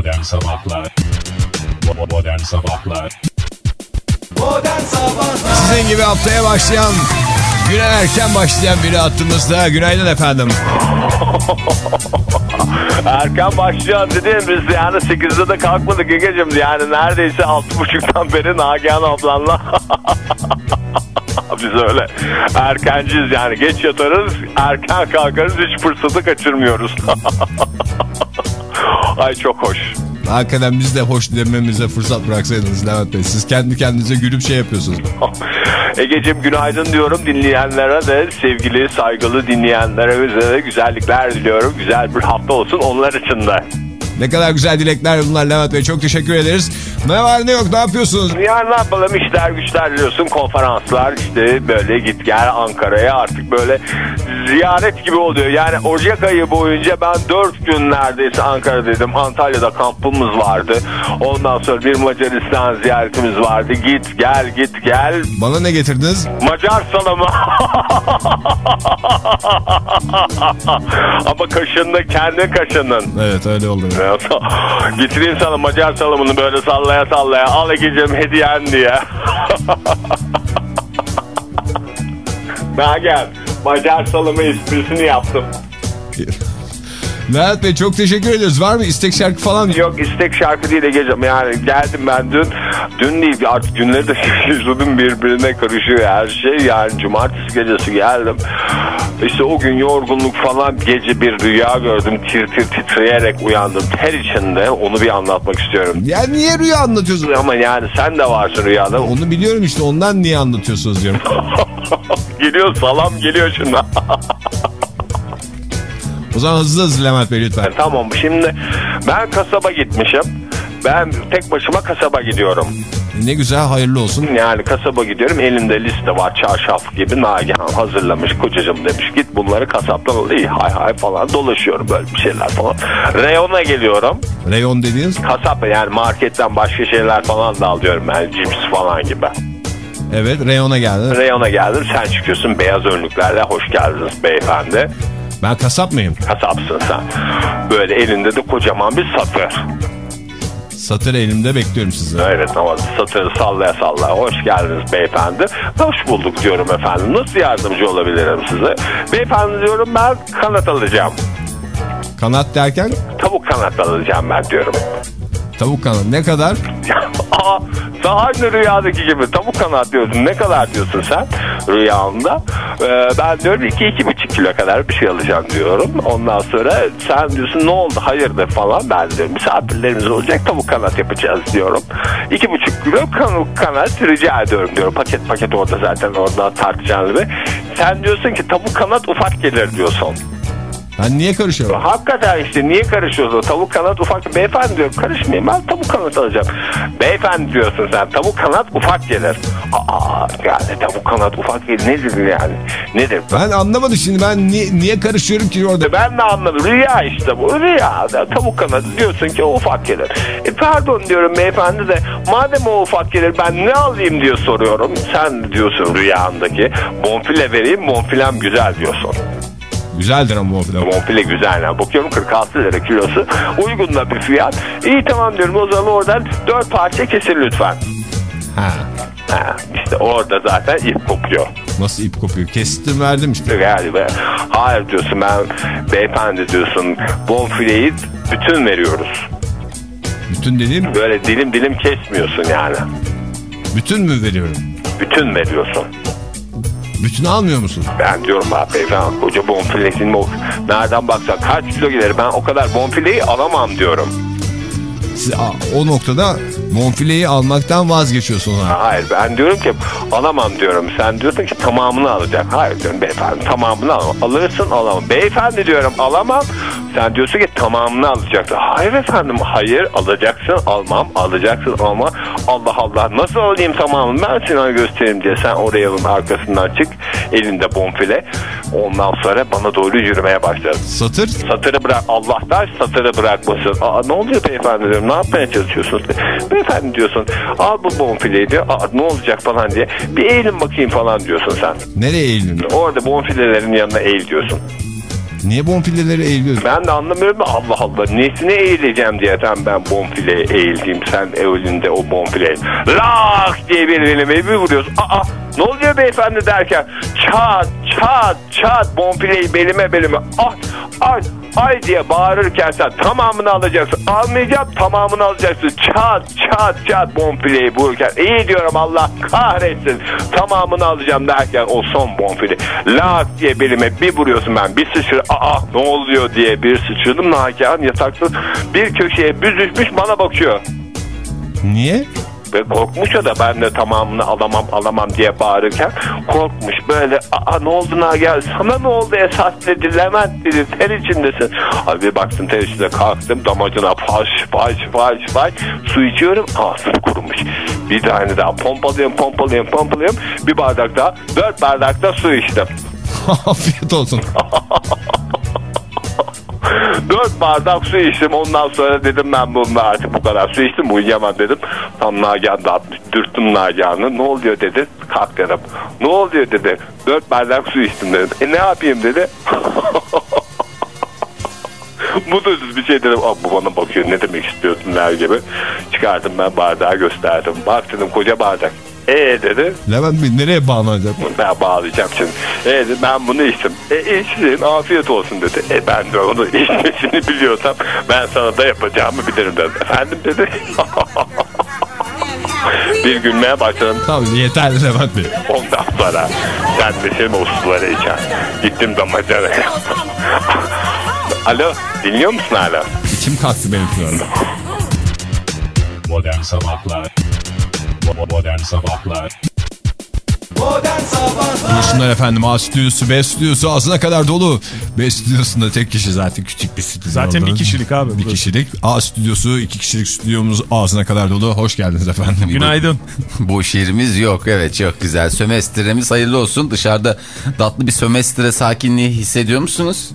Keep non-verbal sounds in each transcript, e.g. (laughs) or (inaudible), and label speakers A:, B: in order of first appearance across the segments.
A: Modern Sabahlar. Modern Sabahlar.
B: Modern Sabahlar.
C: Sizin gibi haftaya başlayan, güne erken başlayan biri attığımızda günaydın efendim. (laughs)
D: Erken başlayan dedim biz yani 8'de de kalkmadık Ege'cim. Yani neredeyse 6.30'dan beri Nagihan ablanla. (laughs) Biz öyle erkenciyiz yani. Geç yatarız erken kalkarız. Hiç fırsatı kaçırmıyoruz (laughs) ay çok hoş
C: Hakikaten biz de hoş dememize fırsat bıraksaydınız Levent Bey. Siz kendi kendinize gülüp şey yapıyorsunuz. (laughs)
D: Ege'cim günaydın diyorum dinleyenlere de sevgili saygılı dinleyenlere de güzellikler diliyorum güzel bir hafta olsun onlar için de
C: Ne kadar güzel dilekler bunlar Levent Bey. Çok teşekkür ederiz. Ne var ne yok ne yapıyorsunuz?
D: Yani ne yapalım işler güçler biliyorsun konferanslar işte böyle git gel Ankara'ya artık böyle ziyaret gibi oluyor. Yani Ocak ayı boyunca ben 4 gün neredeyse Ankara'daydım. Antalya'da kampımız vardı. Ondan sonra bir Macaristan ziyaretimiz vardı. Git gel git gel.
C: Bana ne getirdiniz?
D: Macar salamı. Ama kaşındı kendi kaşının.
C: Evet öyle oldu. (laughs)
D: Getireyim sana Macar salamını böyle sallaya sallaya. Al Ege'cim hediyen diye. (laughs) Nagen Macar salamı esprisini yaptım.
C: Levent Bey çok teşekkür ediyoruz. Var mı istek şarkı falan?
D: Yok istek şarkı değil Ege'cim yani geldim ben dün. Dün değil artık günleri de (laughs) yüzüm birbirine karışıyor her şey. Yani cumartesi gecesi geldim. İşte o gün yorgunluk falan gece bir rüya gördüm. Tir tir titreyerek uyandım. Ter içinde onu bir anlatmak istiyorum.
C: Ya niye rüya anlatıyorsunuz?
D: Ama yani sen de varsın rüyada.
C: Onu biliyorum işte ondan niye anlatıyorsunuz diyorum. (laughs)
D: geliyor salam geliyor şuna. (laughs)
C: O zaman hızlı hızlı Levent Bey lütfen.
D: tamam şimdi ben kasaba gitmişim. Ben tek başıma kasaba gidiyorum.
C: Ne güzel hayırlı olsun.
D: Yani kasaba gidiyorum elimde liste var çarşaf gibi Nagihan hazırlamış kocacığım demiş git bunları kasaptan al iyi hay hay falan dolaşıyorum böyle bir şeyler falan. Reyona geliyorum
C: Reyon dediğiniz?
D: kasap yani marketten başka şeyler falan da alıyorum yani cips falan gibi.
C: Evet reyona geldi.
D: Reyona geldim sen çıkıyorsun beyaz önlüklerle hoş geldiniz beyefendi.
C: Ben kasap mıyım?
D: Kasapsın sen. Böyle elinde de kocaman bir satır.
C: Satır elimde bekliyorum sizi.
D: Evet ama satırı sallaya sallaya hoş geldiniz beyefendi. Hoş bulduk diyorum efendim. Nasıl yardımcı olabilirim size? Beyefendi diyorum ben kanat alacağım.
C: Kanat derken
D: Tavuk kanat alacağım ben diyorum.
C: tavuk kanat. Ne kadar? (laughs)
D: Aa, sen aynı rüyadaki gibi tavuk kanat diyorsun. Ne kadar diyorsun sen rüyanda? Ee, ben diyorum 2-2,5 kilo kadar bir şey alacağım diyorum. Ondan sonra sen diyorsun ne oldu hayırdır falan. Ben diyorum misafirlerimiz olacak tavuk kanat yapacağız diyorum. 2,5 kilo tavuk kanat rica ediyorum diyorum. Paket paket orada zaten orada tartacağını ve sen diyorsun ki tavuk kanat ufak gelir diyorsun.
C: Ben niye karışıyorum?
D: Hakikaten işte niye karışıyorsun? Tavuk kanat ufak. Beyefendi diyor karışmayayım ben tavuk kanat alacağım. Beyefendi diyorsun sen tavuk kanat ufak gelir. Aa yani tavuk kanat ufak gelir nedir yani? Nedir?
C: Ben anlamadım şimdi ben niye, niye karışıyorum ki orada?
D: Ben de anladım. Rüya işte bu. Rüya. Tavuk kanadı diyorsun ki o ufak gelir. E pardon diyorum beyefendi de madem o ufak gelir ben ne alayım diye soruyorum. Sen diyorsun rüyandaki bonfile vereyim bonfilem güzel diyorsun.
C: Güzeldir ama filan.
D: Bonfile güzel. Yani. Bakıyorum 46 lira kilosu. Uygun da bir fiyat. İyi tamam diyorum o zaman oradan 4 parça kesin lütfen.
C: Ha.
D: Ha, işte orada zaten ip kopuyor.
C: Nasıl ip kopuyor? Kestim verdim işte.
D: Yani be, hayır diyorsun ben beyefendi diyorsun bonfileyi bütün veriyoruz.
C: Bütün dediğim
D: Böyle dilim dilim kesmiyorsun yani.
C: bütün mü veriyorum?
D: Bütün veriyorsun.
C: Bütün almıyor musun?
D: Ben diyorum abi beyefendi koca bonfilesinin o nereden baksak kaç kilo gelir ben o kadar bonfileyi alamam diyorum.
C: Siz, o noktada bonfileyi almaktan vazgeçiyorsun ha.
D: Hayır ben diyorum ki alamam diyorum. Sen diyorsun ki tamamını alacak. Hayır diyorum beyefendi tamamını alamam. Alırsın alamam. Beyefendi diyorum alamam. Sen diyorsun ki tamamını alacaksın. Hayır efendim hayır alacaksın almam alacaksın almam. Allah Allah nasıl alayım tamamını ben sana göstereyim diye. Sen oraya arkasından çık elinde bonfile. Ondan sonra bana doğru yürümeye başladın.
C: Satır
D: Satırı bırak Allah'tan satırı bırakmasın. Aa, ne oluyor beyefendi diyorum ne yapmaya çalışıyorsunuz? Beyefendi diyorsun al bu bonfileyi diyor. Aa, ne olacak falan diye. Bir eğilin bakayım falan diyorsun sen.
C: nereye eğildin?
D: Orada bonfilelerin yanına eğil diyorsun.
C: Niye bonfileleri eğiliyorsun?
D: Ben de anlamıyorum da Allah Allah. Nesine eğileceğim diye tam ben bonfileye eğildim sen evlinde o bonfile. Lak diye bir elime bir vuruyorsun. Aa ne oluyor beyefendi derken? Çat çat çat bonfileyi belime belime. Ah ay ay diye bağırırken sen tamamını alacaksın. Almayacağım tamamını alacaksın. Çat çat çat. Bonfileyi vururken iyi diyorum Allah kahretsin. Tamamını alacağım. derken o son bonfile lak diye belime bir vuruyorsun ben bir sıçrı aa ne oluyor? diye bir sıçradım Nagihan yatakta bir köşeye büzüşmüş bana bakıyor.
C: Niye?
D: Ve korkmuş o da ben de tamamını alamam alamam diye bağırırken korkmuş böyle aa ne oldu Nagihan? Sana ne oldu esas? dedi. Levent dedi. Ter içindesin. Abi baktım ter içinde kalktım. Damacına faş faş faş faş. Su içiyorum. Ağzım kurumuş. Bir tane daha pompalıyorum pompalıyorum pompalıyorum. Bir bardak daha dört bardak da su içtim. (laughs)
C: Afiyet olsun. (laughs)
D: Dört bardak su içtim ondan sonra dedim ben bununla artık bu kadar su içtim uyuyamam dedim. Tam Nagihan da atmış dürttüm Nagihan'ı ne oluyor dedi kalk dedim. Ne oluyor dedi dört bardak su içtim dedim. E ne yapayım dedi. (laughs) Mutsuz bir şey dedim. Aa, bu bana bakıyor ne demek istiyorsun der gibi. Çıkardım ben bardağı gösterdim. Bak dedim koca bardak. E dedi.
C: Levent Bey nereye bağlanacak?
D: Ben bağlayacağım şimdi. E dedi, ben bunu içtim. E içtin afiyet olsun dedi. E ben de onu (laughs) içmesini biliyorsam ben sana da yapacağımı bilirim dedim. Efendim dedi. (laughs) bir gülmeye başladım.
C: Tamam yeterli Levent Bey.
D: Ondan sonra o suları içen. Gittim damacanaya. (laughs) Alo dinliyor musun hala?
C: İçim kalktı benim şu anda.
A: Modern Sabahlar Modern Sabahlar
B: Modern Sabahlar
C: Buyursunlar efendim A stüdyosu B stüdyosu ağzına kadar dolu. B stüdyosunda tek kişi zaten küçük bir stüdyo.
E: Zaten
C: oldu.
E: bir kişilik abi
C: Bir
E: burası.
C: kişilik. A stüdyosu iki kişilik stüdyomuz ağzına kadar dolu. Hoş geldiniz efendim. (laughs)
E: Günaydın.
F: Bu şiirimiz yok. Evet çok güzel. Sömestremiz hayırlı olsun. Dışarıda tatlı bir sömestre sakinliği hissediyor musunuz?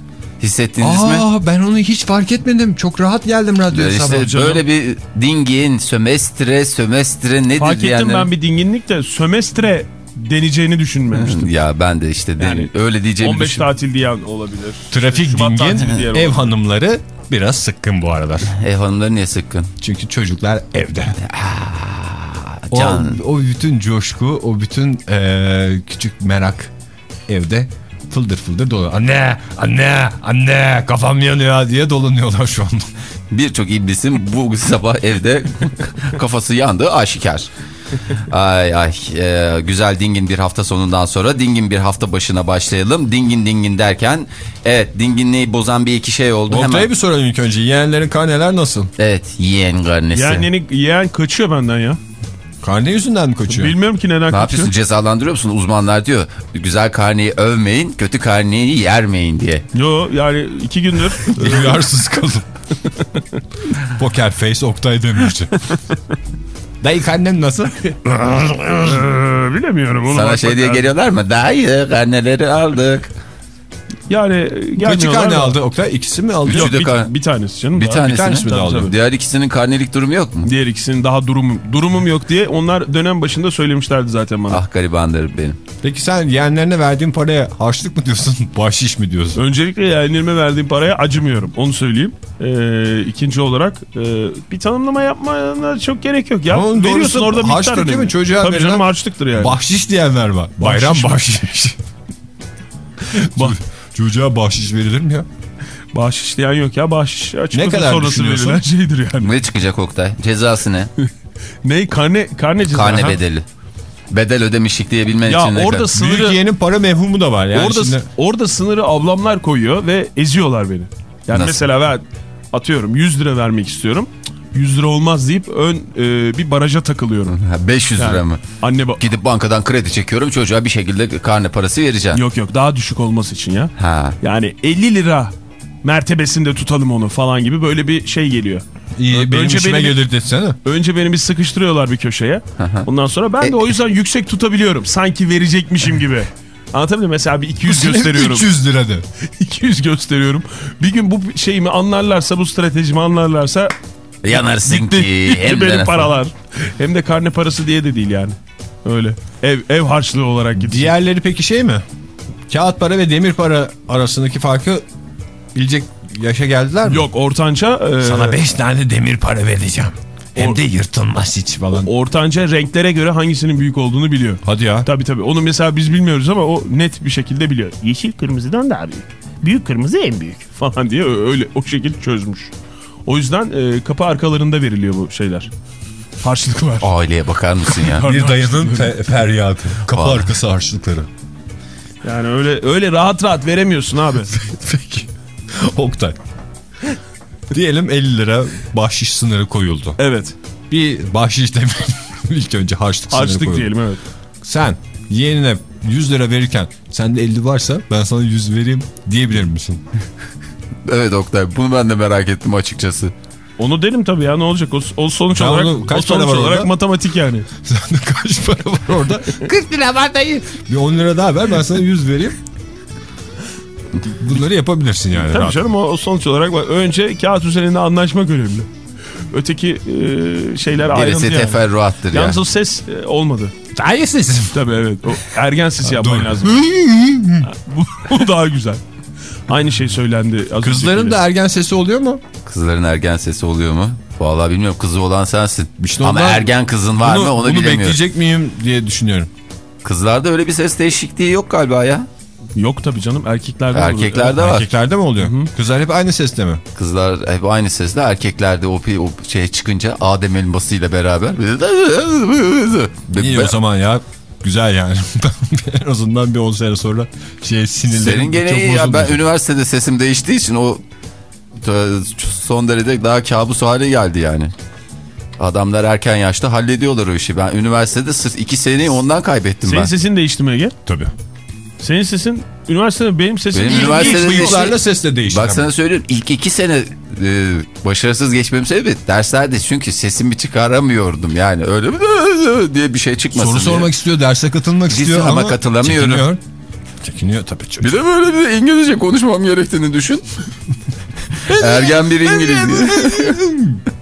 F: Hissettiniz mi?
C: Aa ben onu hiç fark etmedim. Çok rahat geldim radyoya
F: Böyle
C: sabah.
F: işte böyle bir dingin, sömestre, sömestre nedir
E: Fark ettim
F: diyenlerin-
E: ben bir dinginlik de sömestre deneyeceğini düşünmemiştim.
F: Ya ben de işte den-
E: Yani
F: öyle diyeceğimi
E: 15
F: düşün-
E: tatil diyen olabilir.
C: Trafik
E: Şubat
C: dingin, ev hanımları biraz sıkkın bu aralar.
F: Ev hanımları niye sıkkın?
C: Çünkü çocuklar evde. O,
F: Can.
C: o bütün coşku, o bütün eee, küçük merak evde fıldır fıldır dolu. Anne, anne, anne kafam yanıyor diye dolanıyorlar şu anda.
F: Birçok iblisin bu sabah evde (laughs) kafası yandığı aşikar. Ay ay e, güzel dingin bir hafta sonundan sonra dingin bir hafta başına başlayalım. Dingin dingin derken evet dinginliği bozan bir iki şey oldu.
C: Oktay'a
F: Hemen.
C: bir soralım ilk önce. Yeğenlerin karneler nasıl?
F: Evet yeğen karnesi.
E: Yeğen, yeni, yeğen kaçıyor benden ya.
C: Karne yüzünden mi kaçıyor?
E: Bilmiyorum ki neden
F: Ne
E: kaçıyor.
F: yapıyorsun cezalandırıyor musun? Uzmanlar diyor güzel karneyi övmeyin kötü karneyi yermeyin diye.
E: Yo yani iki gündür (laughs)
C: Duyarsız kalın. (laughs) Poker face Oktay Demirci. (laughs) Dayı karnem nasıl?
E: Bilemiyorum. Onu
F: Sana şey diye geliyorlar mı? Dayı karneleri aldık.
E: Yani
C: Kaçı
E: gelmiyorlar
C: karne aldı Oktay? İkisi mi aldı?
E: Yok, bir,
F: kar-
E: bir tanesi canım.
F: Bir
E: daha.
F: tanesini.
C: tanesi mi aldı?
E: tabii.
F: Diğer ikisinin karnelik durumu yok mu?
E: Diğer ikisinin daha durumum, durumum yok diye onlar dönem başında söylemişlerdi zaten bana.
F: Ah garibandır benim.
C: Peki sen yeğenlerine verdiğin paraya harçlık mı diyorsun? (laughs) Bahşiş mi diyorsun?
E: Öncelikle yeğenlerime verdiğim paraya acımıyorum. Onu söyleyeyim. Ee, ikinci olarak e, bir tanımlama yapmana çok gerek yok ya.
C: Ama
E: Veriyorsun orada miktar
C: harçlık değil
E: önemli.
C: mi? Çocuğa
E: Tabii canım harçlıktır yani.
C: Bahşiş diyenler var. Bayram
E: Bahşiş
C: bahşiş. (laughs) (laughs) Çocuğa bahşiş verilir mi ya?
E: bahşiş diyen yok ya. Bahşiş
C: Ne kadar
E: sonrası
C: düşünüyorsun?
E: verilen şeydir yani.
F: Ne çıkacak Oktay? Cezası ne? (laughs)
E: Ne? Karne, karne ceza.
F: Karne
E: ha?
F: bedeli. Bedel ödemişlik diyebilmen
E: Ya
F: için ne
E: orada
F: kadar?
E: sınırı...
C: Büyük yeğenin para mevhumu da var. Yani
E: orada,
C: şimdi...
E: orada sınırı ablamlar koyuyor ve eziyorlar beni. Yani
F: Nasıl?
E: mesela ben atıyorum 100 lira vermek istiyorum. 100 lira olmaz deyip ön e, bir baraja takılıyorum.
F: Ha, 500 lira
E: Yani
F: mı?
E: Anne
F: Gidip bankadan kredi çekiyorum çocuğa bir şekilde karne parası vereceğim.
E: yok yok daha düşük olması için ya.
F: Ha.
E: Yani 50 lira mertebesinde tutalım onu falan gibi böyle bir şey geliyor.
C: İyi, benim
E: Önce
C: işime
E: beni-
C: gelir desene.
E: Önce beni bir sıkıştırıyorlar bir köşeye. Ondan sonra ben
F: E-
E: de o yüzden yüksek tutabiliyorum. Sanki verecekmişim gibi. Anlatabildim? Mesela bir 200 gösteriyorum.
C: 300 lira de. (laughs)
E: 200 gösteriyorum. Bir gün bu şeyimi anlarlarsa, bu stratejimi anlarlarsa
F: Yanarsın
E: gitti,
F: ki.
E: gitti (laughs)
F: hem de
E: benim paralar. Hem de karne parası diye de değil yani. Öyle. Ev ev harçlığı olarak gitti.
C: Diğerleri peki şey mi? Kağıt para ve demir para arasındaki farkı bilecek yaşa geldiler mi?
E: Yok ortanca e,
C: Sana 5 tane demir para vereceğim. Hem de yırtılmaz hiç falan.
E: ortanca renklere göre hangisinin büyük olduğunu biliyor.
C: Hadi ya.
E: Tabii tabii. Onu mesela biz bilmiyoruz ama o net bir şekilde biliyor. Yeşil kırmızıdan daha büyük. Büyük kırmızı en büyük falan diye öyle o şekilde çözmüş. O yüzden e, kapı arkalarında veriliyor bu şeyler. Harçlıklar.
F: Aileye bakar mısın ya?
C: Bir dayının fe- feryadı. Kapı
F: Vallahi.
C: arkası harçlıkları.
E: Yani öyle öyle rahat rahat veremiyorsun abi. (laughs)
C: Peki. Oktay. Diyelim 50 lira bahşiş sınırı koyuldu.
E: Evet.
C: Bir bahşiş demeyelim. (laughs) İlk önce harçlık, sınırı
E: Harçlık
C: koyuldu.
E: diyelim evet.
C: Sen yeğenine 100 lira verirken sende 50 varsa ben sana 100 vereyim diyebilir misin?
F: Evet Oktay bunu ben de merak ettim açıkçası.
E: Onu derim tabii ya ne olacak o, o sonuç
C: Ya
E: olarak
C: onu- kaç
E: o sonuç
C: para var
E: olarak
C: orada?
E: matematik yani. (laughs)
C: Sende kaç para var orada? (laughs) 40 lira var dayı. Bir 10 lira daha ver ben sana 100 vereyim. Bunları yapabilirsin yani.
E: Tabii
C: rahat.
E: canım o, o sonuç olarak bak, önce kağıt üzerinde anlaşmak önemli. Öteki e, şeyler ayrıntı
F: Gerisi
E: yani.
F: teferruattır ya.
E: Yalnız o ses e, olmadı.
C: Dayı sesim.
E: Tabii evet. O ergen sesi yapman lazım. (laughs) Bu daha güzel. Aynı şey söylendi. Az
C: Kızların da ergen sesi oluyor mu?
F: Kızların ergen sesi oluyor mu? Vallahi bilmiyorum kızı olan sensin.
C: İşte
F: Ama
C: ondan-
F: ergen kızın var
C: bunu,
F: mı onu
C: bunu
F: bilemiyorum.
C: bekleyecek miyim diye düşünüyorum.
F: Kızlarda öyle bir ses değişikliği yok galiba ya.
E: Yok tabii canım erkeklerde.
F: Erkeklerde var.
C: Erkeklerde mi oluyor? Kızlar hep aynı seste mi?
F: Kızlar hep aynı sesle erkeklerde o, o şey çıkınca Adem elmasıyla beraber.
C: İyi o zaman ya. Güzel yani. (laughs) en azından bir 10 sene sonra şey sinirlerim
F: Senin gene iyi ya. Ben üniversitede sesim değiştiği için o t- son derece daha kabus hale geldi yani. Adamlar erken yaşta hallediyorlar o işi. Ben üniversitede sırf iki seneyi ondan kaybettim
E: Senin
F: ben.
E: sesin değişti mi Ege?
C: Tabii.
E: Senin sesin üniversitede benim sesim
F: Benim üniversitede
C: Bıyıklarla ses de değişti.
F: Bak sana söylüyorum ilk iki sene e, başarısız geçmem sebebi derslerde çünkü sesimi çıkaramıyordum yani öyle diye bir şey çıkmasın
C: Soru
F: diye.
C: sormak istiyor, derse katılmak
F: Ciddi
C: istiyor
F: ama
C: ama,
F: katılamıyorum.
C: Çekiniyor. Çekiniyor tabii çocuk.
F: Bir de böyle bir İngilizce konuşmam gerektiğini düşün. (laughs) Ergen bir İngiliz diye. (laughs)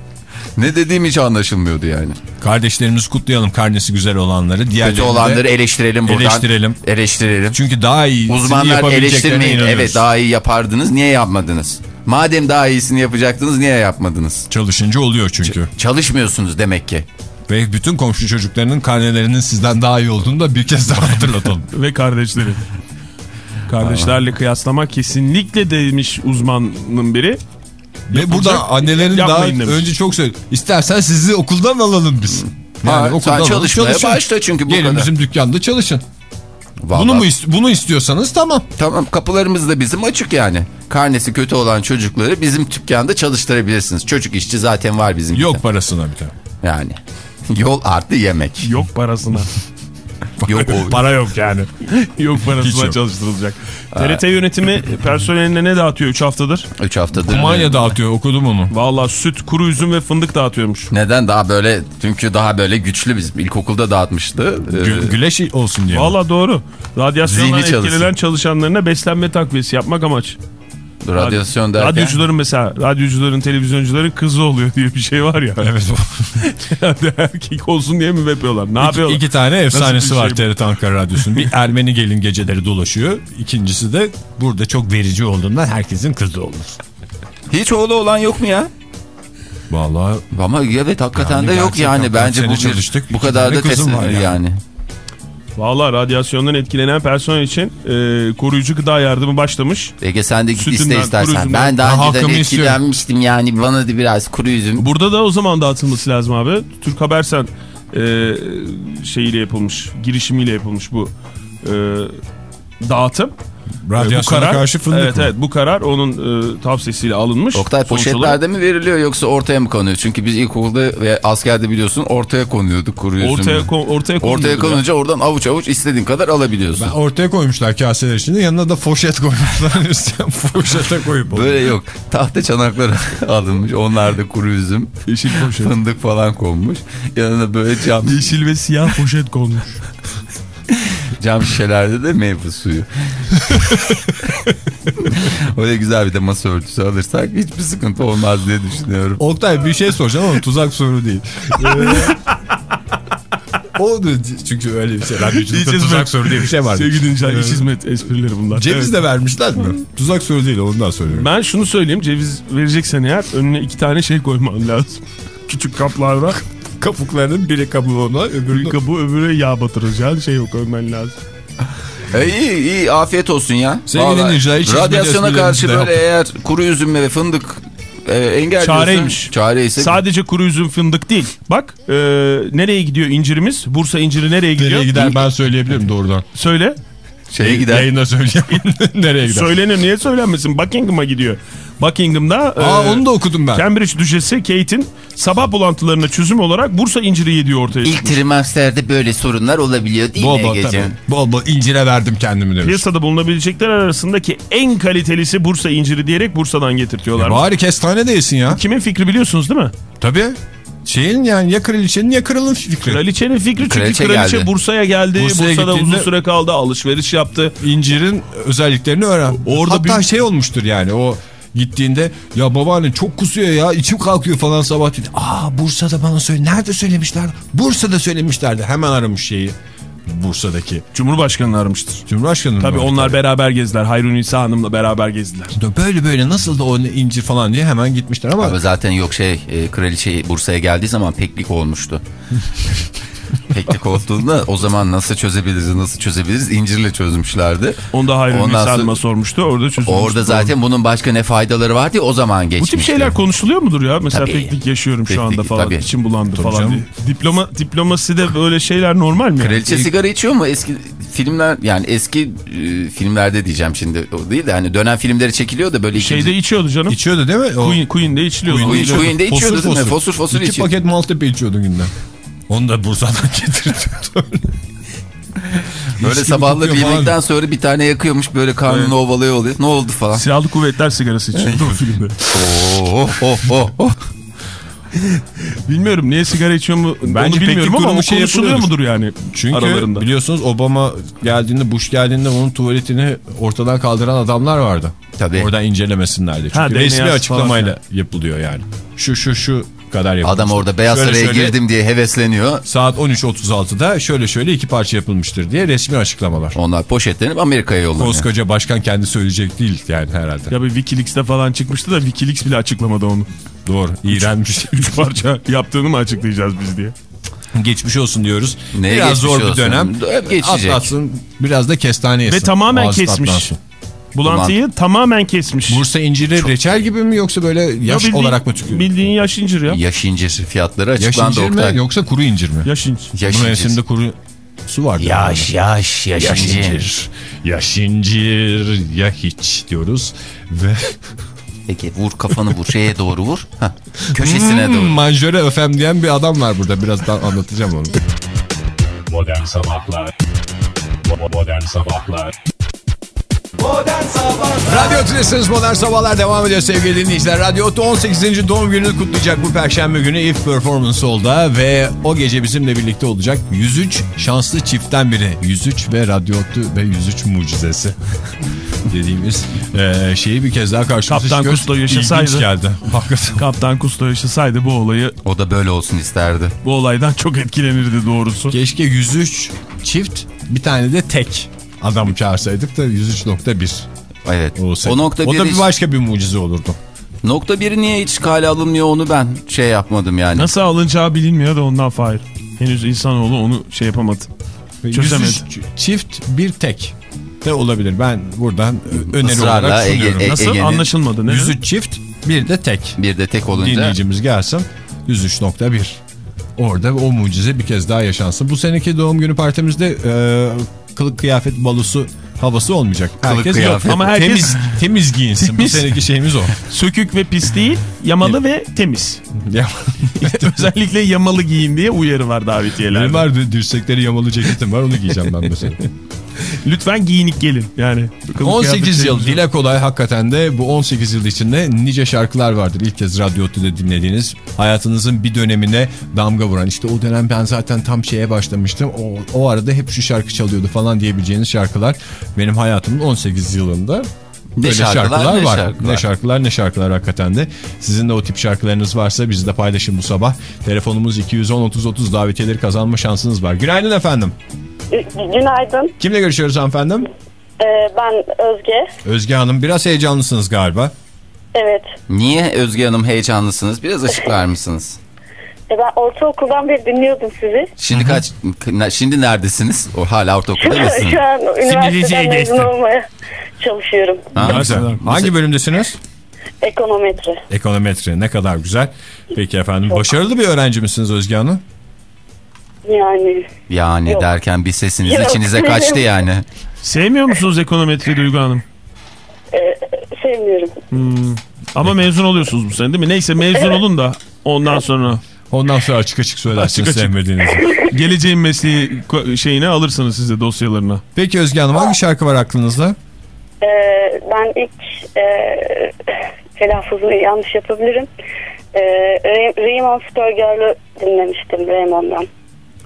F: ne dediğim hiç anlaşılmıyordu yani.
C: Kardeşlerimizi kutlayalım karnesi güzel olanları. Diğerlerini
F: Kötü olanları eleştirelim buradan.
C: eleştirelim.
F: Eleştirelim.
C: Çünkü daha iyi
F: Uzmanlar eleştirmeyin. Evet daha iyi yapardınız. Niye yapmadınız? Madem daha iyisini yapacaktınız niye yapmadınız?
C: Çalışınca oluyor çünkü.
F: Çalışmıyorsunuz demek ki.
C: Ve bütün komşu çocuklarının karnelerinin sizden daha iyi olduğunu da bir kez daha hatırlatalım. (laughs)
E: ve kardeşleri. Kardeşlerle kıyaslamak kesinlikle demiş uzmanın biri.
C: Ve burada annelerin daha
E: demiş.
C: önce çok söyledi. İstersen sizi okuldan alalım biz.
F: Ha, sen
C: alalım,
F: çalışmaya
C: çalışın.
F: başla çünkü bu
C: Gelin
F: kadar.
C: bizim dükkanda çalışın.
F: Vallahi,
C: Bunu mu ist- bunu istiyorsanız tamam.
F: Tamam kapılarımız da bizim açık yani. Karnesi kötü olan çocukları bizim dükkanda çalıştırabilirsiniz. Çocuk işçi zaten var bizim.
C: Yok parasına bir tane.
F: Yani. (laughs) Yol artı yemek.
E: Yok parasına. (laughs) (laughs)
F: Yok o.
E: Para yok yani. (laughs) yok parasına
C: yok.
E: çalıştırılacak. TRT yönetimi personeline ne dağıtıyor 3 haftadır?
F: 3 haftadır.
C: Kumanya dağıtıyor okudum onu.
E: Valla süt, kuru üzüm ve fındık dağıtıyormuş.
F: Neden daha böyle çünkü daha böyle güçlü bizim ilkokulda dağıtmıştı. Ee,
C: Gü- güleş olsun diye.
E: Valla doğru. Radyasyondan etkilenen çalışanlarına beslenme takviyesi yapmak amaç.
F: Radyasyon derken.
E: Radyocuların mesela, radyocuların, televizyoncuların kızı oluyor diye bir şey var ya.
C: Evet.
E: Yani erkek olsun diye mi yapıyorlar? Ne yapıyorlar?
C: İki tane efsanesi
E: bir
C: var
E: şey
C: TRT Ankara Radyosu'nun. Bir Ermeni gelin geceleri dolaşıyor. İkincisi de burada çok verici olduğundan herkesin kızı olur.
F: Hiç oğlu olan yok mu ya?
C: Vallahi
F: Ama evet hakikaten
C: Yani
F: de yok yani. Bence bu,
C: çalıştık,
F: bu
C: iki
F: kadar da
C: var
F: yani.
C: yani.
E: Valla radyasyondan etkilenen personel için e, koruyucu gıda yardımı başlamış.
F: Ege sen de git
E: Sütünden,
F: iste istersen. Ben daha önceden
C: istiyorum.
F: etkilenmiştim yani. Bana da biraz kuru üzüm.
E: Burada da o zaman dağıtılması lazım abi. Türk Habersen e, şeyiyle yapılmış, girişimiyle yapılmış bu e, dağıtım.
C: Radyasyona karşı fındık
E: evet,
C: mı?
E: evet bu karar onun e, tavsiyesiyle alınmış.
F: Oktay poşetlerde mi veriliyor yoksa ortaya mı konuyor? Çünkü biz ilkokulda ve askerde biliyorsun ortaya konuyorduk kuru üzümü.
E: Ortaya, kon- ortaya,
F: Ortaya
E: konuluyor ya.
F: konunca oradan avuç avuç istediğin kadar alabiliyorsun.
C: Ben ortaya koymuşlar kaseler içinde yanına da foşet koymuşlar. (laughs) Foşete koyup.
F: Böyle yok. Tahta çanakları (laughs) alınmış. Onlar da kuru üzüm.
E: Yeşil poşet.
F: Fındık falan konmuş. Yanına böyle cam,
E: Yeşil ve siyah poşet konmuş. (laughs)
F: cam şişelerde de meyve suyu. (laughs) Öyle güzel bir de masa örtüsü alırsak hiçbir sıkıntı olmaz diye düşünüyorum.
C: Oktay bir şey soracağım ama tuzak soru değil. (laughs) O da çünkü öyle bir şey. Vücutta tuzak soru diye bir şey var.
E: Sevgili dinleyiciler iç hizmet esprileri bunlar.
C: Ceviz
E: Evet.
C: de vermişler mi? Tuzak soru değil ondan söylüyorum.
E: Ben şunu söyleyeyim ceviz vereceksen eğer önüne iki tane şey koyman lazım. Küçük kaplarda
C: Kabuklarının biri kabuğuna öbürü
E: bir kabuğu öbürü yağ batıracağın şey koyman lazım.
F: E, iyi iyi afiyet olsun ya.
C: Sevgili dinleyiciler, hiç
F: Radyasyona karşı böyle eğer kuru üzüm ve fındık e, engelliyorsan.
E: Çareymiş.
F: Çareyse.
E: Sadece kuru üzüm fındık değil. Bak e, nereye gidiyor incirimiz? Bursa inciri nereye gidiyor?
C: Nereye gider ben söyleyebilirim doğrudan.
E: Söyle.
F: Şeye gider.
C: Yayında söyleyeceğim. (laughs) Nereye gider?
E: Söylenir niye söylenmesin? Buckingham'a gidiyor. Buckingham'da
C: Aa
E: e,
C: onu da okudum ben.
E: Cambridge Düşesi Kate'in sabah bulantılarına çözüm olarak Bursa inciri yediği ortaya
F: İlk
E: çıkmış.
F: trimesterde böyle sorunlar olabiliyor değil
C: Bol
F: mi
C: bol tabii. Bol bol incire verdim kendimi demiş.
E: Piyasada bulunabilecekler arasındaki en kalitelisi Bursa inciri diyerek Bursa'dan getirtiyorlar.
C: Bari kestane de yesin ya.
E: Kimin fikri biliyorsunuz değil mi?
C: Tabii. Şeyin yani ya kraliçenin ya kralın fikri.
E: Kraliçenin fikri çünkü
F: Kraliçe
E: kraliçe. Bursa'ya geldi.
C: Bursa'ya
E: Bursa'da uzun
C: gittiğinde-
E: süre kaldı. Alışveriş yaptı.
C: İncirin özelliklerini öğren.
E: Orada
C: Hatta
E: bir-
C: şey olmuştur yani o gittiğinde ya babaanne çok kusuyor ya içim kalkıyor falan sabah dedi. Aa Bursa'da bana söyle. Nerede söylemişler? Bursa'da söylemişlerdi. Hemen aramış şeyi. Bursa'daki.
E: Cumhurbaşkanını aramıştır.
C: Cumhurbaşkanı
E: Tabii
C: mı?
E: onlar beraber gezdiler. Hayrun İsa Hanım'la beraber gezdiler.
C: Böyle böyle nasıl da o incir falan diye hemen gitmişler ama
F: Ama zaten yok şey e, kraliçe Bursa'ya geldiği zaman peklik olmuştu. (laughs) peklik olduğunda o zaman nasıl çözebiliriz nasıl çözebiliriz incirle çözmüşlerdi.
E: Onu da
F: sonra-
E: Hanım'a sormuştu. Orada çözülmüştü.
F: Orada zaten bunun başka ne faydaları var diye o zaman
E: Bu
F: geçmişti.
E: tip şeyler konuşuluyor mudur ya? Mesela
F: Tabii.
E: peklik yaşıyorum şu anda falan.
F: tabii.
E: İçim bulandı falan
C: canım.
E: diye. Diploma, diplomaside böyle şeyler normal mi?
F: Kraliçe
E: Yani?
F: sigara içiyor mu? Eski filmler yani eski e, filmlerde diyeceğim şimdi o değil de hani dönem filmleri çekiliyor da böyle
E: Şeyde
F: ikinci...
E: içiyordu canım.
C: içiyordu değil mi? O
E: Queen, Queen'de içiliyordu.
C: Queen'de
F: içiyordu. Queen'de içiyordu değil mi? Fosur fosur
C: İki
F: içiyordu.
C: paket Maltepe içiyordu günde. Onu da Bursa'dan (laughs) getirtiyordu.
F: Böyle sabahları yemekten sonra bir tane yakıyormuş böyle karnını ovalıyor oluyor. Ne oldu falan.
E: Silahlı kuvvetler sigarası içiyordu o filmde.
F: Oh oh oh oh.
E: Bilmiyorum niye sigara içiyor mu
C: Bence
E: onu bilmiyorum ama o
C: şey
E: konuşuluyor mudur yani
C: Çünkü
E: aralarında?
C: biliyorsunuz Obama geldiğinde Bush geldiğinde onun tuvaletini ortadan kaldıran adamlar vardı.
F: Tabii.
C: Oradan incelemesinler diye. Çünkü
E: Ha,
C: resmi açıklamayla yapılıyor yani. Şu şu şu kadar yapılmış.
F: Adam orada Beyaz
C: Şöyle
F: Saray'a
C: şöyle
F: girdim diye hevesleniyor.
C: Saat 13.36'da şöyle şöyle iki parça yapılmıştır diye resmi açıklamalar.
F: Onlar poşetlenip Amerika'ya yollanıyor.
C: Koskoca başkan kendi söyleyecek değil yani herhalde.
E: Ya bir Wikileaks'te falan çıkmıştı da Wikileaks bile açıklamadı onu.
C: Doğru. İğrenmiş.
E: Üç parça yaptığını mı açıklayacağız biz diye.
C: Geçmiş olsun diyoruz.
F: Neye
C: biraz zor bir
F: olsun?
C: dönem.
F: Hep geçecek.
C: Atlatsın. Biraz da kestane yesin.
E: Ve tamamen
C: Ağzı
E: kesmiş.
C: tatlansın.
E: Bulantıyı tamamen kesmiş.
C: Bursa inciri reçel gibi mi yoksa böyle
E: Ya
C: yaş
E: bildiğin-
C: olarak mı tükürüyor?
E: Bildiğin yaş incir ya.
F: Yaş incir fiyatları
C: Yaş
F: açıklandı
C: incir
F: Oktay.
C: mi yoksa kuru incir mi?
E: Yaş incir.
F: Yaş
C: Bu
F: incir.
C: mevsimde kuru su var.
F: Yaş yaş yaş,
C: Yaş
F: incir.
C: incir. Yaş incir ya hiç diyoruz. Ve (laughs)
F: Peki vur kafanı vur şeye doğru vur. Heh, köşesine
C: Hmm,
F: doğru.
C: manjöre öfem diyen bir adam var burada. Birazdan anlatacağım onu.
A: Modern Sabahlar Modern Sabahlar
B: Modern Sabahlar
C: Radyo Tülesi'niz Modern Sabahlar devam ediyor sevgili dinleyiciler. Radyo Otto 18. doğum gününü kutlayacak bu perşembe günü If Performance Hall'da ve o gece bizimle birlikte olacak 103 şanslı çiftten biri. 103 ve Radyo ve 103 mucizesi (laughs) dediğimiz eee, şeyi bir kez daha karşımıza
E: Kaptan
C: çıkıyor.
E: Kusto yaşasaydı.
C: İlginç geldi. Hakikaten.
E: Kaptan Kusto yaşasaydı bu olayı
F: O da böyle olsun isterdi.
E: bu olaydan çok etkilenirdi doğrusu.
C: Keşke 103 çift bir tane de tek adam çağırsaydık da 103.1
F: Evet.
C: olsaydı.
F: O nokta
C: o da
F: bir
C: başka bir mucize olurdu.
F: nokta biri niye hiç kale alınmıyor onu ben şey yapmadım yani.
E: Nasıl alınacağı bilinmiyor da ondan Fahir. Henüz insanoğlu onu şey yapamadı. Çözemedi.
C: 103 çift bir tek de olabilir. Ben buradan öneri
F: Israrla
C: olarak sunuyorum.
F: Ege- E-
E: Nasıl anlaşılmadı? Ne?
C: 103 çift bir de tek.
F: Bir de tek olunca
C: Dinleyicimiz gelsin 103.1. Orada o mucize bir kez daha yaşansın. Bu seneki doğum günü partimizde e, kılık kıyafet balosu havası olmayacak. Herkes
F: kıyafet.
E: Ama herkes-
C: temiz, temiz giyinsin.
E: Temiz.
C: Bu seneki şeyimiz o. (laughs)
E: Sökük ve pis değil, yamalı ve temiz. (laughs) Özellikle yamalı giyin diye uyarı var davetiyelerde.
C: Benim var dirsekleri yamalı ceketim var onu giyeceğim ben mesela. (laughs) (laughs)
E: Lütfen giyinik gelin. Yani kılık
C: 18 yıl dile kolay hakikaten de bu 18 yıl içinde nice şarkılar vardır. İlk kez Radyo Otlu'da dinlediğiniz hayatınızın bir dönemine damga vuran. İşte o dönem ben zaten tam şeye başlamıştım. O, o arada hep şu şarkı çalıyordu falan diyebileceğiniz şarkılar benim hayatımın 18 yılında
F: Ne
C: Böyle
F: şarkılar,
C: şarkılar,
F: ne
C: var.
F: şarkılar.
C: Ne şarkılar ne şarkılar hakikaten de. Sizin de o tip şarkılarınız varsa bizle paylaşın bu sabah. Telefonumuz 210-30-30 davetiyeleri kazanma şansınız var. Günaydın efendim.
G: Günaydın.
C: Kimle görüşüyoruz hanımefendim?
G: Ee, ben Özge.
C: Özge Hanım biraz heyecanlısınız galiba.
G: Evet.
F: Niye Özge Hanım heyecanlısınız? Biraz açıklar mısınız? (laughs)
G: E, ben ortaokuldan beri dinliyordum sizi.
F: Şimdi kaç şimdi neredesiniz? O hala ortaokulda mısınız?
G: Şu an üniversiteden mezun
E: geçtim.
G: olmaya çalışıyorum.
F: Ha,
C: Güzel. Hangi bölümdesiniz?
G: Ekonometri.
C: Ekonometri. Ne kadar güzel. Peki efendim. Başarılı bir öğrenci misiniz Özge Hanım?
G: Yani
F: Yani
G: Yok.
F: derken bir sesiniz
G: Yok.
F: içinize kaçtı (laughs) yani.
E: Sevmiyor musunuz ekonometri Duygu Hanım?
G: e, sevmiyorum.
E: Ama mezun oluyorsunuz bu sene değil mi? Neyse mezun olun da ondan sonra
C: Ondan sonra açık açık söylersiniz
E: Açık açık.
C: sevmediğinizi. (laughs)
E: geleceğin mesleği şeyine alırsınız size dosyalarına.
C: Peki Özge Hanım hangi şarkı var aklınızda?
G: E, ben ilk e, telaffuzunu yanlış yapabilirim. E, Ray- Raymond Supergirl'ü dinlemiştim Raymond'dan.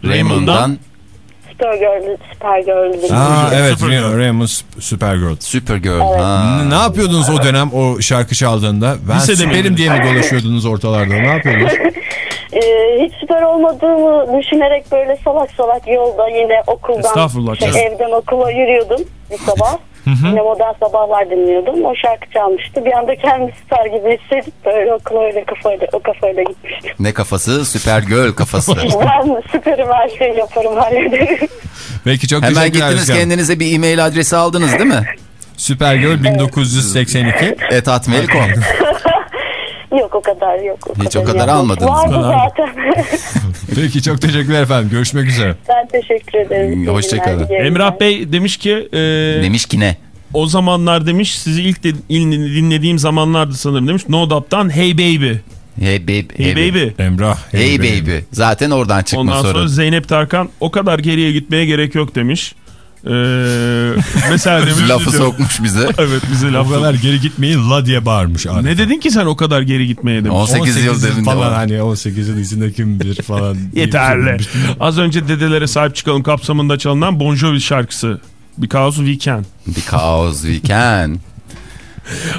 F: Raymond'dan
G: Supergirl'ü dinlemiştim.
C: Aa, evet
E: Supergirl.
C: Raymond Supergirl.
F: Supergirl. Ha.
C: Ne yapıyordunuz o dönem o şarkı çaldığında? Ben
E: Lisede
C: süperim diye mi dolaşıyordunuz ortalarda? Ne yapıyordunuz? (laughs)
G: E, hiç süper olmadığımı düşünerek böyle salak salak yolda yine okuldan,
E: Estağfurullah
G: şey,
E: canım.
G: evden okula yürüyordum bir sabah. (laughs) yine modern sabahlar dinliyordum. O şarkı çalmıştı. Bir anda kendimi süper gibi hissedip böyle okula öyle kafayla, o kafayla gitmiştim.
F: Ne kafası? Supergirl kafası. (laughs)
G: ben süperim her şeyi yaparım hallederim.
C: Peki çok
F: Hemen
C: teşekkürler
F: gittiniz
C: Özge Hanım.
F: kendinize bir e-mail adresi aldınız değil mi?
C: Supergirl 1982.
F: Etatmail.com
G: yok o kadar yok. O
F: Hiç o kadar
G: yapmadım.
F: almadınız
G: Vardı
E: mı?
G: zaten. (laughs)
C: Peki çok teşekkürler efendim. Görüşmek üzere.
G: ben teşekkür ederim.
F: Hoşçakalın.
E: Emrah. Bey demiş ki e,
F: Demiş ki ne?
E: o zamanlar demiş sizi ilk de, dinlediğim zamanlardı sanırım demiş. No Doubt'tan Hey Baby.
F: Hey baby.
E: Hey, Baby.
C: Emrah.
F: Hey baby. Zaten oradan çıkma
E: Ondan
F: soru.
E: sonra Zeynep Tarkan o kadar geriye gitmeye gerek yok demiş. Ee, mesela (laughs) demiş.
F: Lafı sokmuş bize. (laughs)
E: Evet bize
C: O
E: laf
C: kadar geri gitmeyin la diye bağırmış. adeta.
E: Ne dedin ki sen o kadar geri gitmeye demiş.
F: 18 yıl devinde
C: falan hani 18 yıl içinde kim bilir falan. (laughs)
E: Yeterli.
C: söylemiştim.
E: Az önce dedelere sahip çıkalım kapsamında çalınan Bon Jovi şarkısı. Because We Can.
F: Because we can.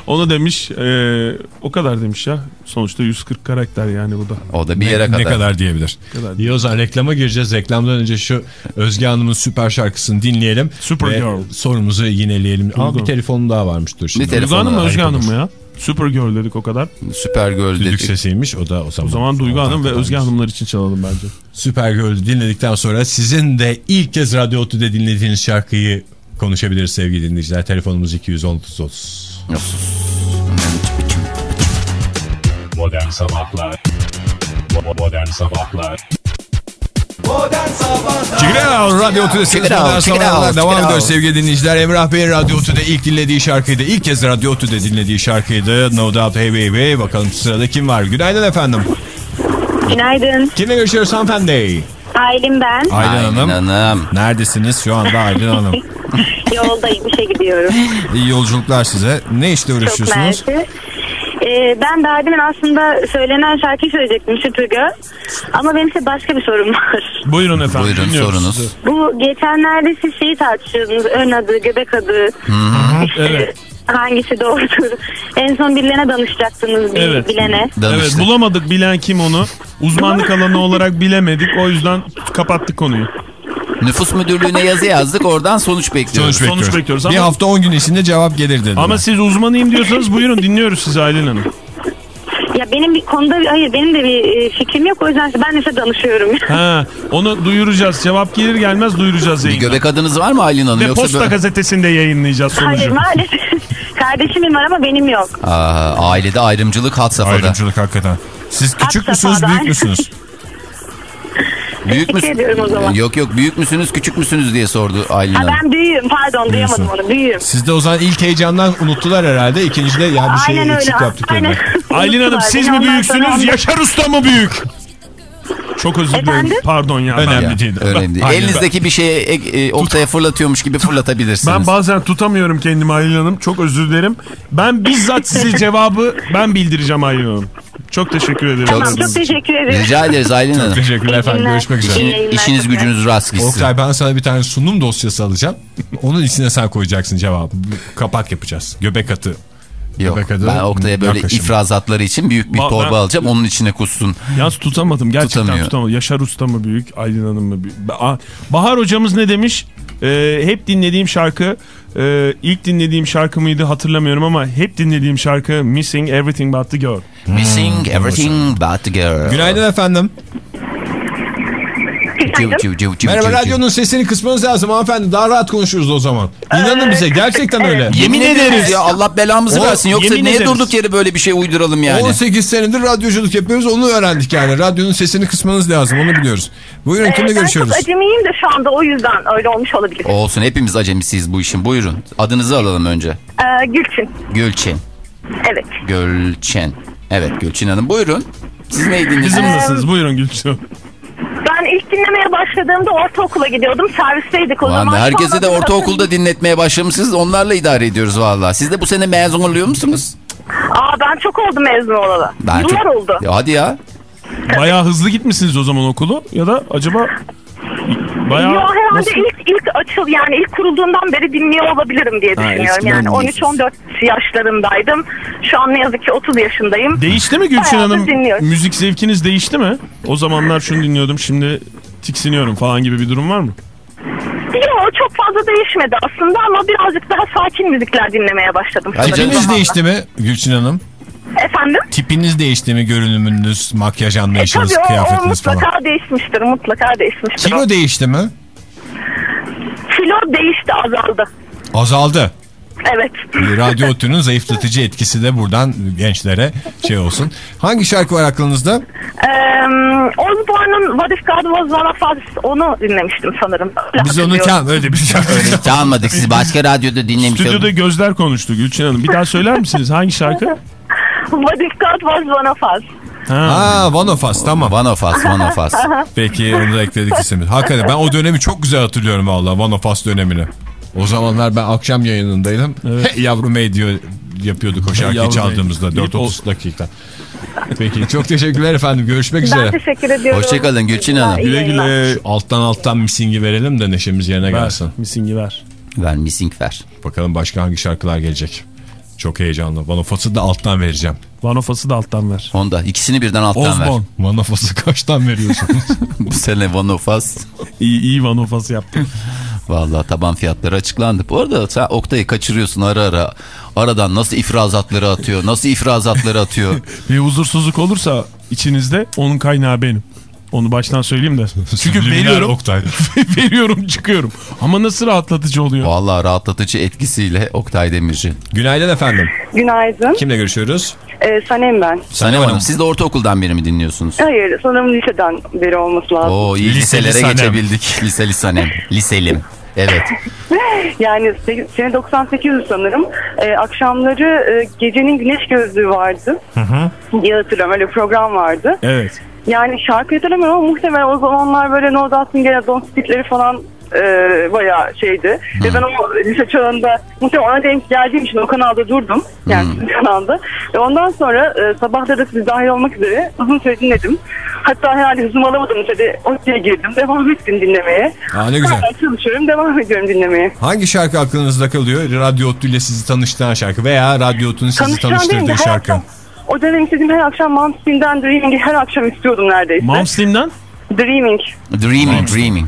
E: Onu demiş. ee, o kadar demiş ya. Sonuçta 140 karakter yani bu da.
F: O da bir yere
C: ne,
F: kadar.
C: ne kadar diyebilir.
E: kadar.
C: İyi o zaman reklama gireceğiz. Reklamdan önce şu Özge Hanım'ın süper şarkısını dinleyelim.
E: Supergirl.
C: Ve sorumuzu yineleyelim. Ama bir telefonum daha varmış dur şimdi.
F: Bir telefon-
E: Duygu Hanım mı Özge Hanım mı ya? Supergirl dedik o kadar.
F: Supergirl
C: Düdük
F: dedik.
C: sesiymiş o da o zaman.
E: O zaman Duygu Hanım ve. Özge Hanımlar için çalalım bence.
C: Supergirl'ü dinledikten sonra sizin de ilk kez Radyo Otü'de dinlediğiniz şarkıyı konuşabiliriz sevgili dinleyiciler. Telefonumuz 210 30.
A: Modern Sabahlar Modern Sabahlar
H: Modern Sabahlar
C: Check it out. Radyo Otü'de
F: Check it
C: sizlerle
F: out,
C: sabahlar
F: out,
C: devam ediyor sevgili dinleyiciler. Emrah Bey'in Radyo Otü'de ilk dinlediği şarkıydı. İlk kez Radyo Otü'de dinlediği şarkıydı. No Doubt Hey Baby. Bakalım sırada kim var? Günaydın efendim.
G: Günaydın.
C: Kimle görüşüyoruz hanımefendi?
G: Aylin ben.
C: Aylin Hanım.
F: Hanım.
C: Neredesiniz şu anda Aylin Hanım? (laughs) (laughs)
G: Yoldayım işe gidiyorum.
C: İyi yolculuklar size. Ne
G: Çok
C: uğraşıyorsunuz?
G: mersi. Ee, ben daha demin aslında söylenen şarkıyı söyleyecektim Süpürge. Ama benim size başka bir sorum var.
E: Buyurun efendim.
F: Buyurun sorunuz.
G: Bu geçenlerde siz şeyi tartışıyordunuz. Ön adı, göbek adı. İşte
E: Evet.
G: Hangisi doğrudur? En son birilerine danışacaktınız bir
E: Evet.
G: bilene.
F: Danıştık.
E: Evet bulamadık bilen kim onu. Uzmanlık alanı olarak bilemedik. O yüzden kapattık konuyu.
F: Nüfus müdürlüğüne yazı yazdık. Oradan sonuç bekliyoruz.
C: Sonuç bekliyoruz.
E: bekliyoruz
C: Bir
E: ama-
C: hafta 10 gün içinde cevap gelir dedi.
E: Ama siz uzmanıyım diyorsanız buyurun dinliyoruz sizi Aylin Hanım.
G: Ya benim bir konuda hayır benim de bir e, fikrim yok. O yüzden ben size danışıyorum. (laughs)
E: Ha, onu duyuracağız. Cevap gelir gelmez duyuracağız
F: Bir
E: yayında.
F: göbek adınız var mı Aylin Hanım?
E: Ve
F: Yoksa
E: Posta
F: böyle-
E: gazetesinde yayınlayacağız sonucu.
G: hayır maalesef. (laughs) Kardeşimin var ama benim yok.
F: Aa, ailede ayrımcılık had safhada.
C: Ayrımcılık hakikaten. Siz küçük
G: Hat
C: müsünüz
G: safhada.
C: büyük müsünüz? (laughs)
F: Büyük müsün?
G: ediyorum o zaman.
F: Yok yok büyük müsünüz küçük müsünüz diye sordu Aylin
G: Ha,
F: Hanım.
G: ben büyüğüm pardon duyamadım
C: Büyüksün.
G: onu büyüğüm.
C: Siz de o zaman ilk heyecandan unuttular herhalde. İkincide ya bir şey
G: Aynen
C: eksik
G: öyle.
C: yaptık
G: Aynen.
C: yerine.
E: Aylin Hanım siz mi
G: Ondan sonra
E: büyüksünüz Yaşar Usta mı büyük? Çok özür dilerim. Pardon ya.
C: Önemli
E: Ben,
C: değil.
F: Önemli değil.
C: Aynen.
F: Elinizdeki bir şeye e, e, ortaya fırlatıyormuş gibi fırlatabilirsiniz.
E: ben bazen tutamıyorum kendimi Aylin Hanım. Çok özür dilerim. Ben bizzat size (laughs) cevabı ben bildireceğim Aylin Hanım. Çok teşekkür ederim.
F: Çok-
I: Tamam, çok teşekkür ederim.
F: Rica ederiz Aylin Hanım.
C: Teşekkürler efendim. Görüşmek üzere.
F: İşin- İşiniz gücünüz rast gitsin.
C: Oktay ben sana bir tane sunum dosyası alacağım. Onun içine sen koyacaksın cevabı. Kapak yapacağız. Göbek atı.
F: Yok
C: adı
F: ben Oktay'a böyle
C: yaklaşım.
F: ifrazatları için büyük bir
E: Ba-
F: torba
E: ben-
F: alacağım. Onun içine kussun.
E: Yalnız tutamadım. Gerçekten
F: Tutamıyor.
E: tutamadım. Yaşar Usta mı büyük, Aylin Hanım mı büyük? Bahar hocamız ne demiş? Ee, hep dinlediğim şarkı, e, ilk dinlediğim şarkı mıydı hatırlamıyorum ama hep dinlediğim şarkı Missing Everything But The Girl.
F: Missing everything but the girl.
C: Günaydın efendim.
F: Ciu, ciu, ciu, ciu,
C: Merhaba
F: ciu.
C: radyonun sesini kısmanız lazım hanımefendi. Daha rahat konuşuruz o zaman. İnanın bize gerçekten öyle.
F: Yemin ederiz ya Allah belamızı
C: O-
F: versin. Yoksa niye
E: ederiz.
F: durduk yere böyle bir şey uyduralım yani?
C: 18 senedir radyoculuk yapıyoruz onu öğrendik yani. Radyonun sesini kısmanız lazım onu biliyoruz. Buyurun kimle
I: Ee, ben
C: görüşüyoruz?
I: çok acemiyim de şu anda o yüzden öyle olmuş olabilir.
F: Olsun hepimiz acemisiyiz bu işin. Buyurun. Adınızı alalım önce.
I: Ee, Gülçin.
F: Gülçin.
I: Evet.
F: Gülçin. Evet Gülçin Hanım buyurun. Siz neydiniz?
E: Bizimlesiniz. Buyurun Gülçin Hanım.
I: Ben ilk dinlemeye başladığımda ortaokula gidiyordum. Servisteydik o
F: Ulan
I: zaman. Şu
F: herkese
I: anda
F: de ortaokulda dinletmeye başlamışsınız. Onlarla idare ediyoruz valla. Siz de bu sene mezun oluyor musunuz?
I: Aa ben çok oldu mezun olalı.
F: Ben
I: Yıllar
F: çok-
I: oldu.
F: Ya hadi ya.
E: Bayağı hızlı gitmişsiniz o zaman okulu. Ya da acaba bayağı...
I: Yo herhalde
E: nasıl?
I: ilk ilk açıl yani ilk kurulduğundan beri dinliyor olabilirim diye
F: Ha,
I: düşünüyorum. Yani
F: dinliyorsunuz.
I: 13-14 yaşlarındaydım. Şu an ne yazık ki 30 yaşındayım.
E: Değişti mi Gülçin Hanım?
I: dinliyorum.
E: Müzik zevkiniz değişti mi? O zamanlar şunu dinliyordum şimdi tiksiniyorum falan gibi bir durum var mı?
I: Yo çok fazla değişmedi aslında ama birazcık daha sakin müzikler dinlemeye başladım. Zamanla.
C: değişti mi Gülçin Hanım?
I: Efendim?
C: Tipiniz değişti mi? Görünümünüz, makyaj
I: E,
C: anlayışınız,
I: tabii o, o
C: kıyafetiniz
I: mutlaka
C: falan.
I: değişmiştir. Mutlaka değişmiştir.
C: Kilo değişti mi?
I: Kilo değişti azaldı.
C: Azaldı.
I: Evet.
C: Radyo Otü'nün zayıflatıcı etkisi de buradan gençlere şey olsun. Hangi şarkı var aklınızda?
I: Ee, Osborne'un What If God Was One Of Us onu dinlemiştim sanırım. Öyle
C: Biz onu kan öyle bir şarkı.
F: Çalmadık siz başka radyoda dinlemiş
E: Stüdyoda
F: olun.
E: gözler konuştu Gülçin Hanım. Bir daha söyler misiniz hangi şarkı? (laughs)
I: What If God Was One Of Us.
E: Ha.
C: Ha One of Us tamam.
F: One of us, one of us. (laughs)
C: Peki onu da ekledik ismimiz. Hakikaten ben o dönemi çok güzel hatırlıyorum valla One of Us dönemini. O zamanlar ben akşam yayınındaydım. Hey yavrum hey diyor yapıyorduk o şarkıyı çaldığımızda
E: Gidip
C: 4-30 dakika. Peki çok teşekkürler efendim. Görüşmek
I: Ben
C: üzere.
I: teşekkür ediyorum.
F: Hoşçakalın Gülçin Hanım.
E: Güle güle.
C: Alttan alttan misingi verelim de neşemiz yerine
E: Ver.
C: gelsin.
E: Misingi ver.
F: Ver missing ver.
C: Bakalım başka hangi şarkılar gelecek. Çok heyecanlı. One of Us'ı da alttan vereceğim.
E: One of Us'ı da alttan ver.
F: Onda ikisini birden alttan
E: Osborne.
C: One of Us'ı kaçtan veriyorsunuz? (laughs)
F: ver. Bu sene Us.
E: İyi, iyi One of Us yaptın. (laughs)
F: Vallahi taban fiyatları açıklandı. Bu arada sen Oktay'ı kaçırıyorsun ara ara. Aradan nasıl ifrazatları atıyor, nasıl ifrazatları atıyor. (laughs)
E: Bir huzursuzluk olursa içinizde onun kaynağı benim. Onu baştan söyleyeyim de. (laughs) Çünkü veriyorum.
C: Oktay. (laughs)
E: veriyorum çıkıyorum. Ama nasıl rahatlatıcı oluyor.
F: Vallahi rahatlatıcı etkisiyle Oktay Demirci.
C: Günaydın efendim.
J: Günaydın.
C: Kimle görüşüyoruz?
J: Ee, Sanem ben.
F: Sanem Hanım siz de ortaokuldan beri mi dinliyorsunuz?
J: Hayır sanırım liseden beri olması lazım.
F: Oo iyi
C: Liseli
F: liselere
C: Sanem.
F: geçebildik. Liseli Sanem. Liselim. Evet. (laughs)
J: Yani se- sene 98 sanırım. Ee, akşamları e, gecenin güneş gözlüğü vardı. diye hatırlıyorum. Öyle bir program vardı.
E: Evet.
J: Yani şarkı hatırlamıyorum ama muhtemelen o zamanlar böyle No Doubt gene Don't Speak'leri falan e, bayağı şeydi. Ve ben o lise çağında muhtemelen ona denk geldiğim için o kanalda durdum. Yani sizin (laughs) kanalda. Ve ondan sonra e, sabahları da siz dahil olmak üzere uzun süre dinledim. Hatta herhalde hızımı alamadım lisede. Ortaya girdim. Devam ettim dinlemeye.
C: Aa, ne güzel.
J: Hala çalışıyorum. Devam ediyorum dinlemeye.
C: Hangi şarkı aklınızda kalıyor? Radyo ile sizi tanıştıran şarkı veya Radyo Otlu'nun sizi
J: Tanıştıran
C: tanıştırdığı şarkı.
J: akşam, o dönem istediğim her akşam Moms'imden Dreaming'i her akşam istiyordum neredeyse.
E: Momslim'den
J: Dreaming.
F: Dreaming, dreaming.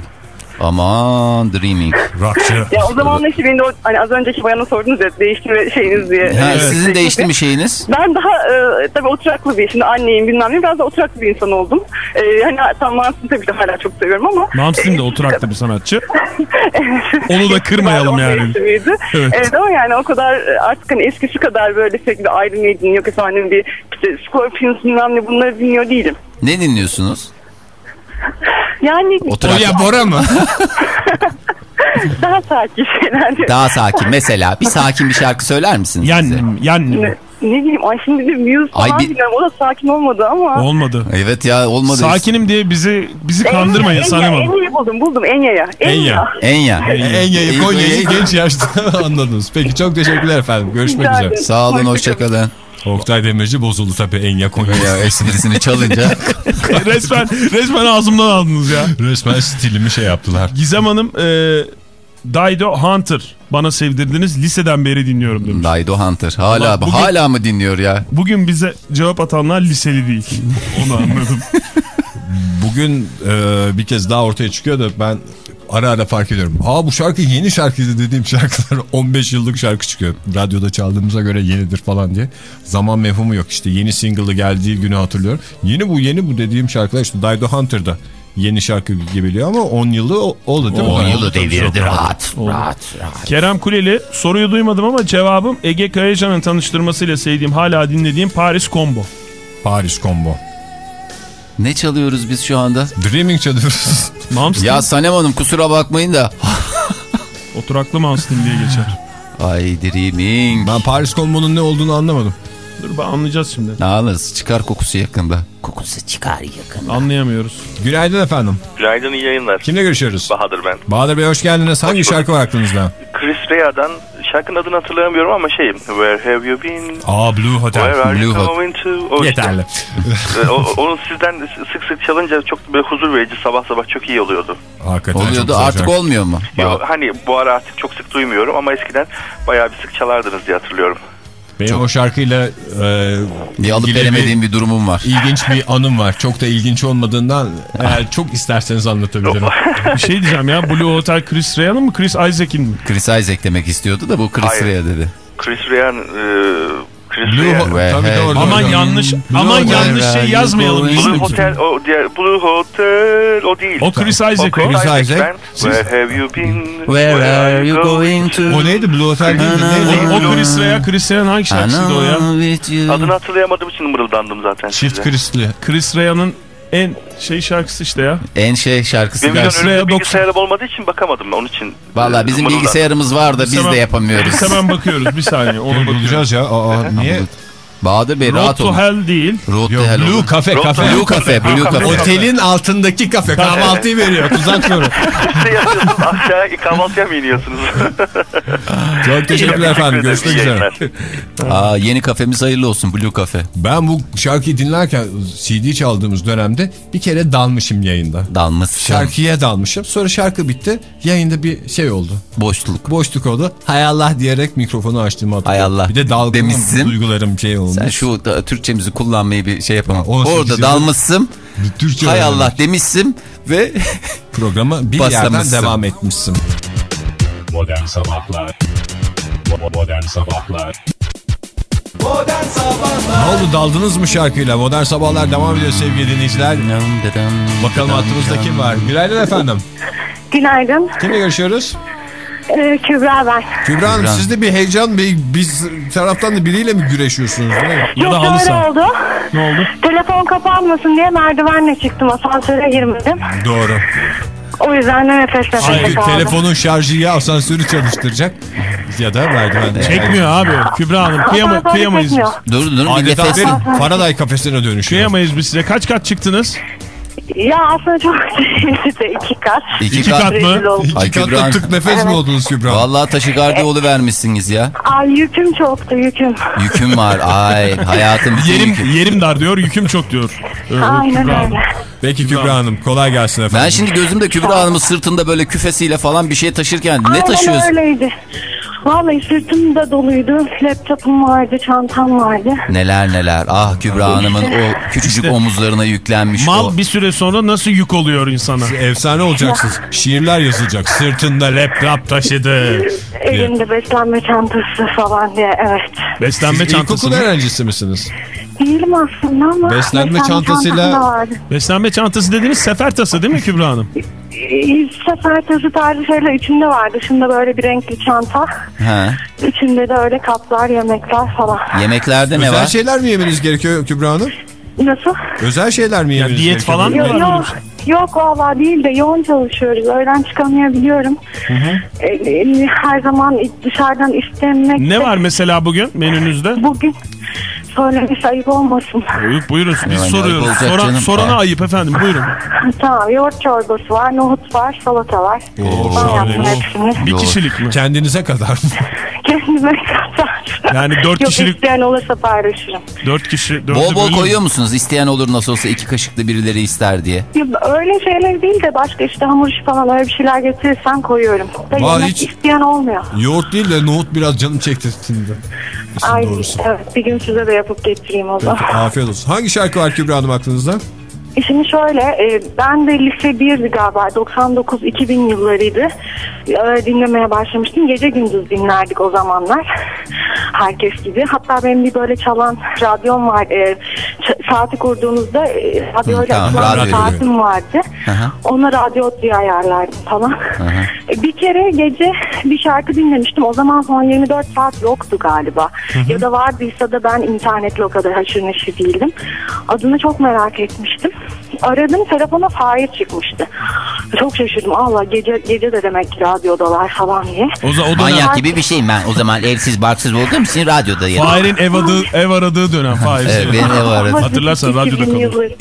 F: Aman dreaming.
C: Rockçı.
J: Ya o zaman işte benim de o, hani az önceki bayana sordunuz ya değişti şeyiniz diye.
F: Ha,
J: Evet.
F: Sizin değişti mi şeyiniz?
J: Ben daha e, tabii oturaklı bir şimdi anneyim bilmem ne biraz da oturaklı bir insan oldum. E, hani tam Mansın tabii de hala çok seviyorum ama.
E: Momslim de (laughs) oturaklı bir sanatçı. Onu da kırmayalım yani.
J: 18 yaşındaydı.
E: Evet.
J: Evet. ama yani o kadar e, artık hani eskisi kadar böyle sürekli Iron Maiden yok efendim bir işte Scorpions bilmem ne bunları dinliyor değilim.
F: Ne dinliyorsunuz? (laughs)
J: Yani
F: Oturak.
C: Oya Bora mı? (laughs)
J: daha sakin şeyler.
F: Daha sakin. Mesela bir sakin bir şarkı söyler misiniz bize?
E: Yendim, yendim.
J: Ne, ne bileyim ay şimdi bir Muse
F: Ay
J: falan
F: bir-
J: dinliyorum. O da sakin olmadı ama.
E: Olmadı.
F: Evet ya olmadı.
E: Sakinim diye bizi bizi kandırmayın Hanım.
J: Enya'yı buldum buldum Enya'ya.
C: Enya.
F: Enya.
C: Enya'yı Konya'yı genç yaşta (laughs) anladınız. Peki çok teşekkürler efendim. Görüşmek üzere.
F: Sağ olun
J: Hoşça
F: hoşçakalın.
C: Oktay Demirci bozuldu tabii en yakın.
F: Ya esprisini çalınca. (laughs)
E: resmen, resmen ağzımdan aldınız ya.
C: Resmen stilimi şey yaptılar.
E: Gizem Hanım e, Dido Hunter bana sevdirdiniz liseden beri dinliyorum demiş.
F: Daido Hunter. Hala,
E: Bugün-
F: hala mı dinliyor ya?
E: Bugün bize cevap atanlar liseli değil. (laughs) Onu anladım.
C: Bugün e, bir kez daha ortaya çıkıyor da ben ara ara fark ediyorum. Aa bu şarkı yeni şarkıydı dediğim şarkılar (laughs) 15 yıllık şarkı çıkıyor. Radyoda çaldığımıza göre yenidir falan diye. Zaman mefhumu yok işte yeni single'ı geldiği günü hatırlıyorum. Yeni bu yeni bu dediğim şarkılar işte Dido Hunter'da yeni şarkı gibi geliyor ama 10 yılı oldu değil mi?
F: 10 yılı devirdi rahat. Rahat rahat.
E: Kerem Kuleli soruyu duymadım ama cevabım Ege Kayacan'ın tanıştırmasıyla sevdiğim hala dinlediğim Paris Combo.
C: Paris Combo.
F: Ne çalıyoruz biz şu anda?
C: Dreaming çalıyoruz. (laughs)
E: Mamstin
F: Ya Sanem Hanım kusura bakmayın da. (laughs)
E: oturaklı Mamstin diye geçer.
F: Ay dreaming.
C: ben Paris Combo'nun ne olduğunu anlamadım.
E: Dur ben anlayacağız şimdi.
F: Ne alırız? Çıkar kokusu yakında. Kokusu çıkar yakında.
E: Anlayamıyoruz.
C: Günaydın efendim.
D: Günaydın iyi yayınlar.
C: Kimle görüşüyoruz?
D: Bahadır ben.
C: Bahadır Bey hoş geldiniz. Hangi
D: Hoş
C: şarkı var aklınızda?
D: Chris Rea'dan şarkının adını hatırlayamıyorum ama şeyim. Where have you been?
C: Aa Blue Hotel.
D: Where are you
F: Blue Hot.
D: going to? O işte.
C: Yeterli.
D: Ee, o- Onu sizden sık sık çalınca çok böyle huzur verici sabah sabah çok iyi oluyordu.
C: Hakikaten
F: Oluyordu artık
C: şarkı.
F: olmuyor mu?
D: Yo, hani bu ara artık çok sık duymuyorum ama eskiden bayağı bir sık çalardınız diye hatırlıyorum.
C: Benim o şarkıyla e,
F: bir alıp veremediğim bir durumum var.
C: ilginç bir anım var. Çok da ilginç olmadığından eğer çok isterseniz anlatabilirim. (laughs)
E: Bir şey diyeceğim ya Blue Hotel Chris Rea'nın mı Chris Isaac'in mi?
F: Chris Isaac demek istiyordu da bu Chris
D: Hayır.
F: Rea dedi.
D: Chris Rea'nın e, Chris
C: Blue
F: Ve
C: tabii
F: hey.
C: doğru.
E: Aman
C: doğru.
E: yanlış aman
C: Hotel.
E: yanlış şey yazmayalım.
F: Blue
D: Blue
E: için.
D: Hotel o diğer Blue Hotel o değil.
E: O Chris Isaac o.
D: Chris
C: Isaac.
D: Ben, Where have you been?
F: Where are you going to?
C: O neydi? Blue Hotel değildi.
E: O,
C: Neydi?
E: o Chris Rea, Chris Rea'nın hangi şarkısıydı o ya?
D: Adını hatırlayamadığım için mırıldandım zaten
C: Çift. Chris'li.
E: Chris Rea'nın en şey şarkısı işte ya.
F: En şey şarkısı
D: Benim önümde bilgisayarım olmadığı için bakamadım onun için.
F: Valla
D: e,
F: bizim bilgisayarımız var da biz
E: Hemen-
F: de yapamıyoruz.
E: Biz (laughs) hemen bakıyoruz bir saniye onu bakıyoruz.
C: Bulacağız ya. Aa, niye?
F: Bahadır Bey
E: Road
F: rahat
E: to
F: olun.
E: Hell değil.
F: Road
C: Yok,
F: to Hell
C: Blue
F: olur.
C: Cafe.
D: Blue
C: Cafe.
F: Blue Cafe, Blue Cafe.
C: Otelin altındaki kafe. Kahvaltıyı veriyor. Tuzak (laughs) soru.
D: Siz yapıyorsunuz aşağıya kahvaltıya mı iniyorsunuz? (laughs)
C: Çok teşekkürler efendim. Görüşmek üzere.
F: Aa, yeni kafemiz hayırlı olsun Blue Cafe.
C: Ben bu şarkıyı dinlerken CD çaldığımız dönemde bir kere dalmışım yayında.
F: Dalması.
C: Şarkıya dalmışım. Sonra şarkı bitti. Yayında bir şey oldu.
F: Boşluk.
C: Boşluk oldu. Hay Allah diyerek mikrofonu açtığımı hatırlıyorum.
F: Hay Allah
C: Bir de dalgınım duygularım şey olmuş.
F: Sen şu da, Türkçemizi kullanmayı bir şey yapamam.
C: 18
F: Orada
C: yıldır-
F: dalmışsın.
C: Türkçe
F: Hay. Allah demişsin ve
C: Programa bir yerden devam etmişsin.
A: Modern Sabahlar Modern Sabahlar
B: Modern Sabahlar
C: Ne oldu daldınız mı şarkıyla? Modern Sabahlar devam ediyor sevgili dinleyiciler. Bakalım hattımızda kim var? Günaydın efendim.
I: Günaydın.
C: Kimle görüşüyoruz?
I: Ee, Kübra ben.
C: Kübra Hanım sizde bir heyecan bir biz taraftan da biriyle mi güreşiyorsunuz? Ne?
E: Ya
I: Yok
E: da
I: öyle
E: saha.
I: oldu.
E: Ne oldu?
I: Telefon kapanmasın diye merdivenle çıktım. Asansöre girmedim.
C: Doğru.
I: O yüzden de nefes nefese
C: Çünkü
I: kaldım.
C: telefonun şarjı ya asansörü çalıştıracak ya da merdivende.
E: Çekmiyor abi. Kübra Hanım kıyama, kıyamayız biz.
I: çekmiyor.
F: Dur dur bir
C: Adeta
F: nefes.
C: Faraday kafesine dönüşüyor.
E: Kıyamayız biz size. Kaç kat çıktınız?
I: Ya aslında çok (laughs) değildi de iki kat.
F: İki,
E: İki
F: kat.
E: kat mı?
I: Oldum.
C: İki katta
F: Kübra.
C: tık nefes mi oldunuz Kübra?
F: Vallahi taşikardi vermişsiniz ya.
I: Ay yüküm çoktu yüküm.
F: Yüküm var. Ay hayatım
E: Yerim,
F: yüküm.
E: yerim dar diyor, yüküm çok diyor. Ee,
I: Aynen
E: Kübra Hanım.
I: öyle.
C: Peki Kübra Hanım kolay gelsin efendim.
F: Ben şimdi gözümde Kübra Hanım'ın sırtında böyle küfesiyle falan bir şey taşırken ne
I: Aynen
F: taşıyorsun?
I: öyleydi. Vallahi sırtım da doluydu. Laptopum vardı, çantam vardı.
F: Neler neler. Ah Kübra Hanım'ın o küçücük
E: İşte.
F: omuzlarına yüklenmiş o.
E: Mal bir süre sonra nasıl yük oluyor insana?
C: Efsane olacaksınız. Şiirler yazılacak. Sırtında laptop taşıdı.
I: Elimde beslenme çantası falan diye evet.
E: Beslenme
C: Siz
E: çantası
C: ilkokul
E: mı?
C: öğrencisi misiniz?
I: Değilim aslında ama.
C: Beslenme çantasıyla-
I: çantam da vardı.
E: Beslenme çantası dediğiniz sefer tası değil mi Kübra Hanım?
I: Ee, Sefer tası tarzı şeyler içinde var. Dışında böyle bir renkli çanta.
F: Ha.
I: İçinde de öyle kaplar, yemekler falan.
F: Yemeklerde ne
C: Özel
F: var?
C: şeyler mi yemeniz gerekiyor Kübra Hanım?
I: Nasıl?
C: Özel şeyler mi yemeniz
E: diyet
C: gerekiyor?
E: falan mı?
I: Yok yok. Yok valla değil de yoğun çalışıyoruz. Öğlen çıkamayabiliyorum. Ee, e, her zaman dışarıdan istemek.
E: Ne var mesela bugün menünüzde?
I: Bugün söylemesi ayıp olmasın.
E: Buyur, buyurun biz
F: Yani
E: soruyoruz.
F: ayıp
E: Soran,
F: canım.
E: sorana ayıp efendim buyurun. (laughs)
I: tamam yoğurt çorbası var, nohut var, salata var.
C: Oo,
I: ben yaptım
C: şahane.
I: hepsini.
E: Bir kişilik mi?
C: Kendinize kadar. (laughs)
I: Kendime kadar.
E: Yani dört
I: Yok
E: kişilik
I: isteyen olursa paylaşırım.
E: dört kişi.
F: Bol bol koyuyor musunuz? İsteyen olur nasıl olsa iki kaşıklı birileri ister diye.
I: Ya Öyle şeyler değil de başka işte hamur işi falan öyle bir şeyler getirirsen koyuyorum. Da yemek
C: hiç-
I: isteyen olmuyor.
C: Yoğurt değil de nohut biraz canım çekti şimdi.
I: Ay,
C: doğrusu.
I: evet bir gün size de yapıp getireyim o zaman. (laughs)
C: Afiyet olsun. Hangi şarkı var Kübra Hanım aklınızda?
I: E Şimdi şöyle, e, ben de lise 1'di galiba, 99-2000 yıllarıydı. E, dinlemeye başlamıştım. Gece gündüz dinlerdik o zamanlar. (laughs) Herkes gibi. Hatta benim bir böyle çalan radyom var. E, saati kurduğunuzda e, radyoyla
F: tamam,
I: açılan
F: radyo
I: saatim vardı.
F: Hı hı.
I: Ona radyo diye ayarlardım falan. E, bir kere gece bir şarkı dinlemiştim. O zaman son 24 saat yoktu galiba. Ya da vardıysa da ben internetle o kadar haşır neşir değildim. Adını çok merak etmiştim. Aradım telefona Fahir çıkmıştı. Çok şaşırdım. Allah gece gece de demek ki radyodalar falan diye.
E: O, za- o dönem
F: Manyak gibi bir şeyim ben. O zaman evsiz barksız olduğum için radyoda yerim.
E: Fahir'in ev, adı, ev aradığı dönem. Fahir.
F: Evet, benim ev aradı.
E: Hatırlarsan radyoda
I: 2000
E: kalır.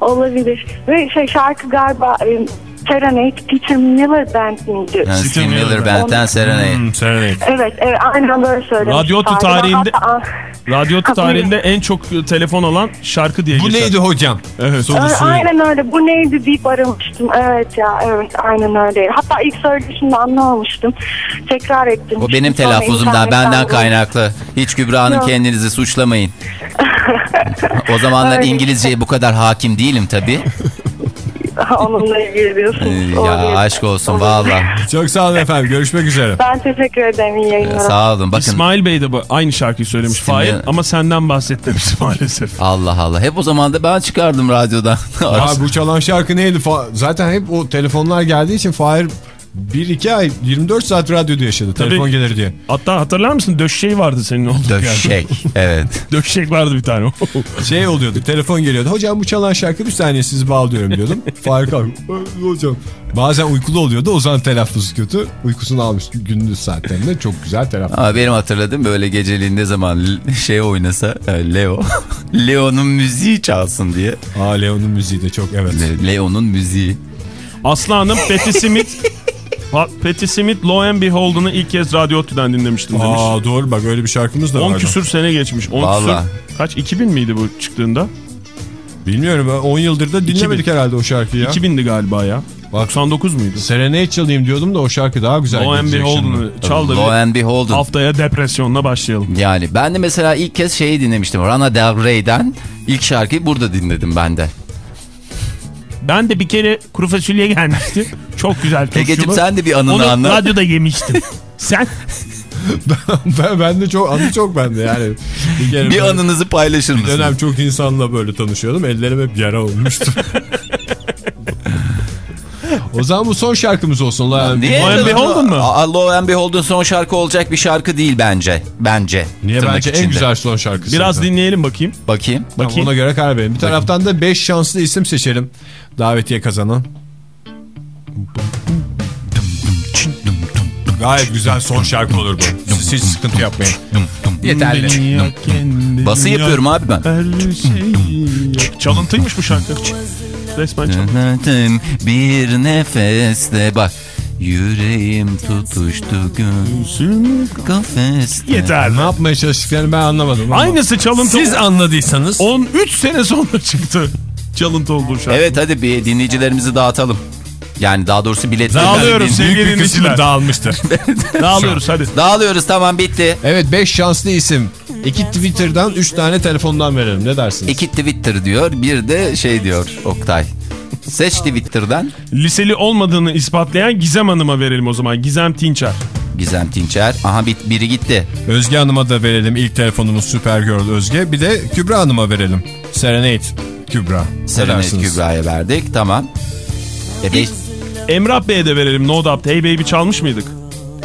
I: Olabilir. Ve şey şarkı galiba e, Serenade Peter Miller Band miydi?
F: Yani
E: Miller
F: Band'den Serenade.
C: Hmm, Serenade.
I: Evet, evet aynen böyle söylemiş.
E: Radyo tarihinde-
I: Hatta-
E: Radyo tarihinde en çok telefon alan şarkı diye
C: Bu
E: geçer.
C: neydi hocam?
E: Evet.
C: Sorusu.
I: Aynen öyle. Bu neydi deyip aramıştım. Evet ya evet aynen öyle. Hatta ilk söyleyişimde anlamamıştım. Tekrar ettim.
F: O benim telaffuzumdan
I: internetten
F: benden kaynaklı. Hiç Kübra Hanım
I: Yok.
F: kendinizi suçlamayın. (laughs) O zamanlar
I: Öyle.
F: İngilizceye bu kadar hakim değilim tabii. (laughs) (laughs)
I: Onunla ilgili diyorsunuz.
F: Ee, Ya
I: Olabilir.
F: aşk olsun valla.
C: Çok sağ olun efendim. Görüşmek üzere.
I: Ben teşekkür ederim. İyi yayınlar.
F: Sağ olun. Bakın
E: İsmail Bey de bu, aynı şarkıyı söylemiş Fahir ama senden bahsetmemiş (laughs) maalesef.
F: Allah Allah. Hep o zaman da ben çıkardım radyodan.
C: Ya (laughs) bu çalan şarkı neydi? Zaten hep o telefonlar geldiği için Fahir 1-2 ay 24 saat radyoda yaşadı. Telefon gelir diye.
E: Hatta hatırlar mısın döşşey vardı senin olduğu yerde.
F: Döşek. (laughs) Evet.
E: Döşşek vardı bir tane. (laughs)
C: Şey oluyordu. Telefon geliyordu. Hocam bu çalan şarkı bir saniye sizi bağlıyorum diyordum. Fahir kalk. "Ay, Hocam. Bazen uykulu oluyordu. O zaman telaffuzu kötü. Uykusunu almış gündüz saatlerinde. Çok güzel telaffuz.
F: Ama benim hatırladığım böyle geceliğin ne zaman şey oynasa e, Leo. (laughs) Leo'nun müziği çalsın diye.
C: Aa Leon'un müziği de çok evet.
F: Le- Leo'nun müziği.
E: Aslı Hanım Patti Smith Patti Smith Lo and Behold'unu ilk kez Radyo Otü'den dinlemiştim demiş.
C: Aa doğru bak öyle bir şarkımız da
E: 10
C: vardı.
E: küsür sene geçmiş. 10
F: Vallahi.
E: küsür. Kaç? 2000 miydi bu çıktığında?
C: Bilmiyorum ben 10 yıldır da dinlemedik
E: 2000.
C: herhalde o şarkıyı ya.
E: 2000'di galiba ya.
C: Bak.
E: 99 muydu?
C: Serenade çalayım diyordum da o şarkı daha güzel.
E: Lo and
C: gelecek şimdi.
E: Behold'unu çal da
F: Lo and Beholden.
E: haftaya depresyonla başlayalım.
F: Yani ben de mesela ilk kez şeyi dinlemiştim. Rana Del Rey'den ilk şarkıyı burada dinledim ben de.
E: Ben de bir kere kuru fasulye gelmişti. (laughs) Çok güzel
F: Egeciğim
E: turşulu.
F: sen de bir anını
E: Onu
F: anlat.
E: radyoda yemiştim. (laughs) Sen?
C: ben, ben de çok anı çok bende yani. Bir,
F: Bir anınızı paylaşır mısınız?
C: dönem çok insanla böyle tanışıyordum. Ellerim hep yara olmuştu. (laughs) o zaman bu son şarkımız olsun.
E: Lo and Beholden mı?
F: Aa, Lo and Beholden son şarkı olacak bir şarkı değil bence. Bence.
C: Niye
F: Tırnak
C: bence en
F: içinde.
C: güzel son şarkısı.
E: Biraz
C: zaten.
E: dinleyelim bakayım.
F: Bakayım.
C: Tamam,
E: Bakayım.
C: ona göre karar verelim. Bir taraftan da 5 şanslı isim seçelim. Davetiye kazanan. Gayet güzel son şarkı olur bu. Siz hiç sıkıntı yapmayın. Yeterli.
F: Bası yapıyorum abi ben.
E: Çalıntıymış bu şarkı. Resmen çalıntı.
F: Bir nefeste bak. Yüreğim tutuştu göğsüm kafeste.
E: Yeter.
C: Ne yapmaya çalıştıklarını ben anlamadım. ama.
E: Aynısı çalıntı.
C: Siz anladıysanız.
E: 13 sene sonra çıktı. Çalıntı olduğu şarkı.
F: Evet hadi bir dinleyicilerimizi dağıtalım. Yani daha doğrusu bilet
E: Dağılıyoruz sevgili
C: Büyük bir kısmı
E: dinleyiciler. (laughs)
C: dağılmıştır.
E: Dağılıyoruz hadi.
F: Dağılıyoruz tamam bitti.
C: evet 5 şanslı isim. 2 Twitter'dan 3 tane telefondan verelim. Ne dersiniz?
F: İki Twitter diyor bir de şey diyor Oktay. Seç Twitter'dan
E: Liseli olmadığını ispatlayan Gizem Hanım'a verelim o zaman. Gizem Tinçer.
F: Gizem Tinçer. Aha bir, biri gitti.
C: Özge Hanım'a da verelim. İlk telefonumuz Supergirl Özge. Bir de Kübra Hanım'a verelim. Serenade Kübra.
F: Serenade? Kübra'ya verdik tamam. E beş,
E: Emrah Bey'e de verelim No Doubt. Hey Baby çalmış mıydık?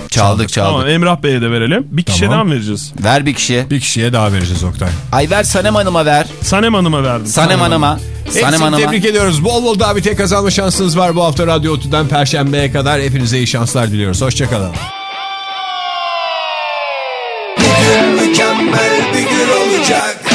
F: Çaldık çaldık.
E: Tamam Emrah Bey'e de verelim. Bir kişiye
C: Tamam.
E: daha vereceğiz?
F: Ver bir kişiye.
C: Bir kişiye daha vereceğiz Oktay.
F: Ay ver Sanem Hanım'a ver.
E: Sanem Hanım'a verdim.
F: Sanem Hanım'a. Sanem Hanım'a.
C: tebrik ediyoruz. Bol bol davetiye kazanma şansınız var bu hafta Radyo Otü'den Perşembe'ye kadar. Hepinize iyi şanslar diliyoruz. Hoşçakalın. mükemmel bir gün olacak.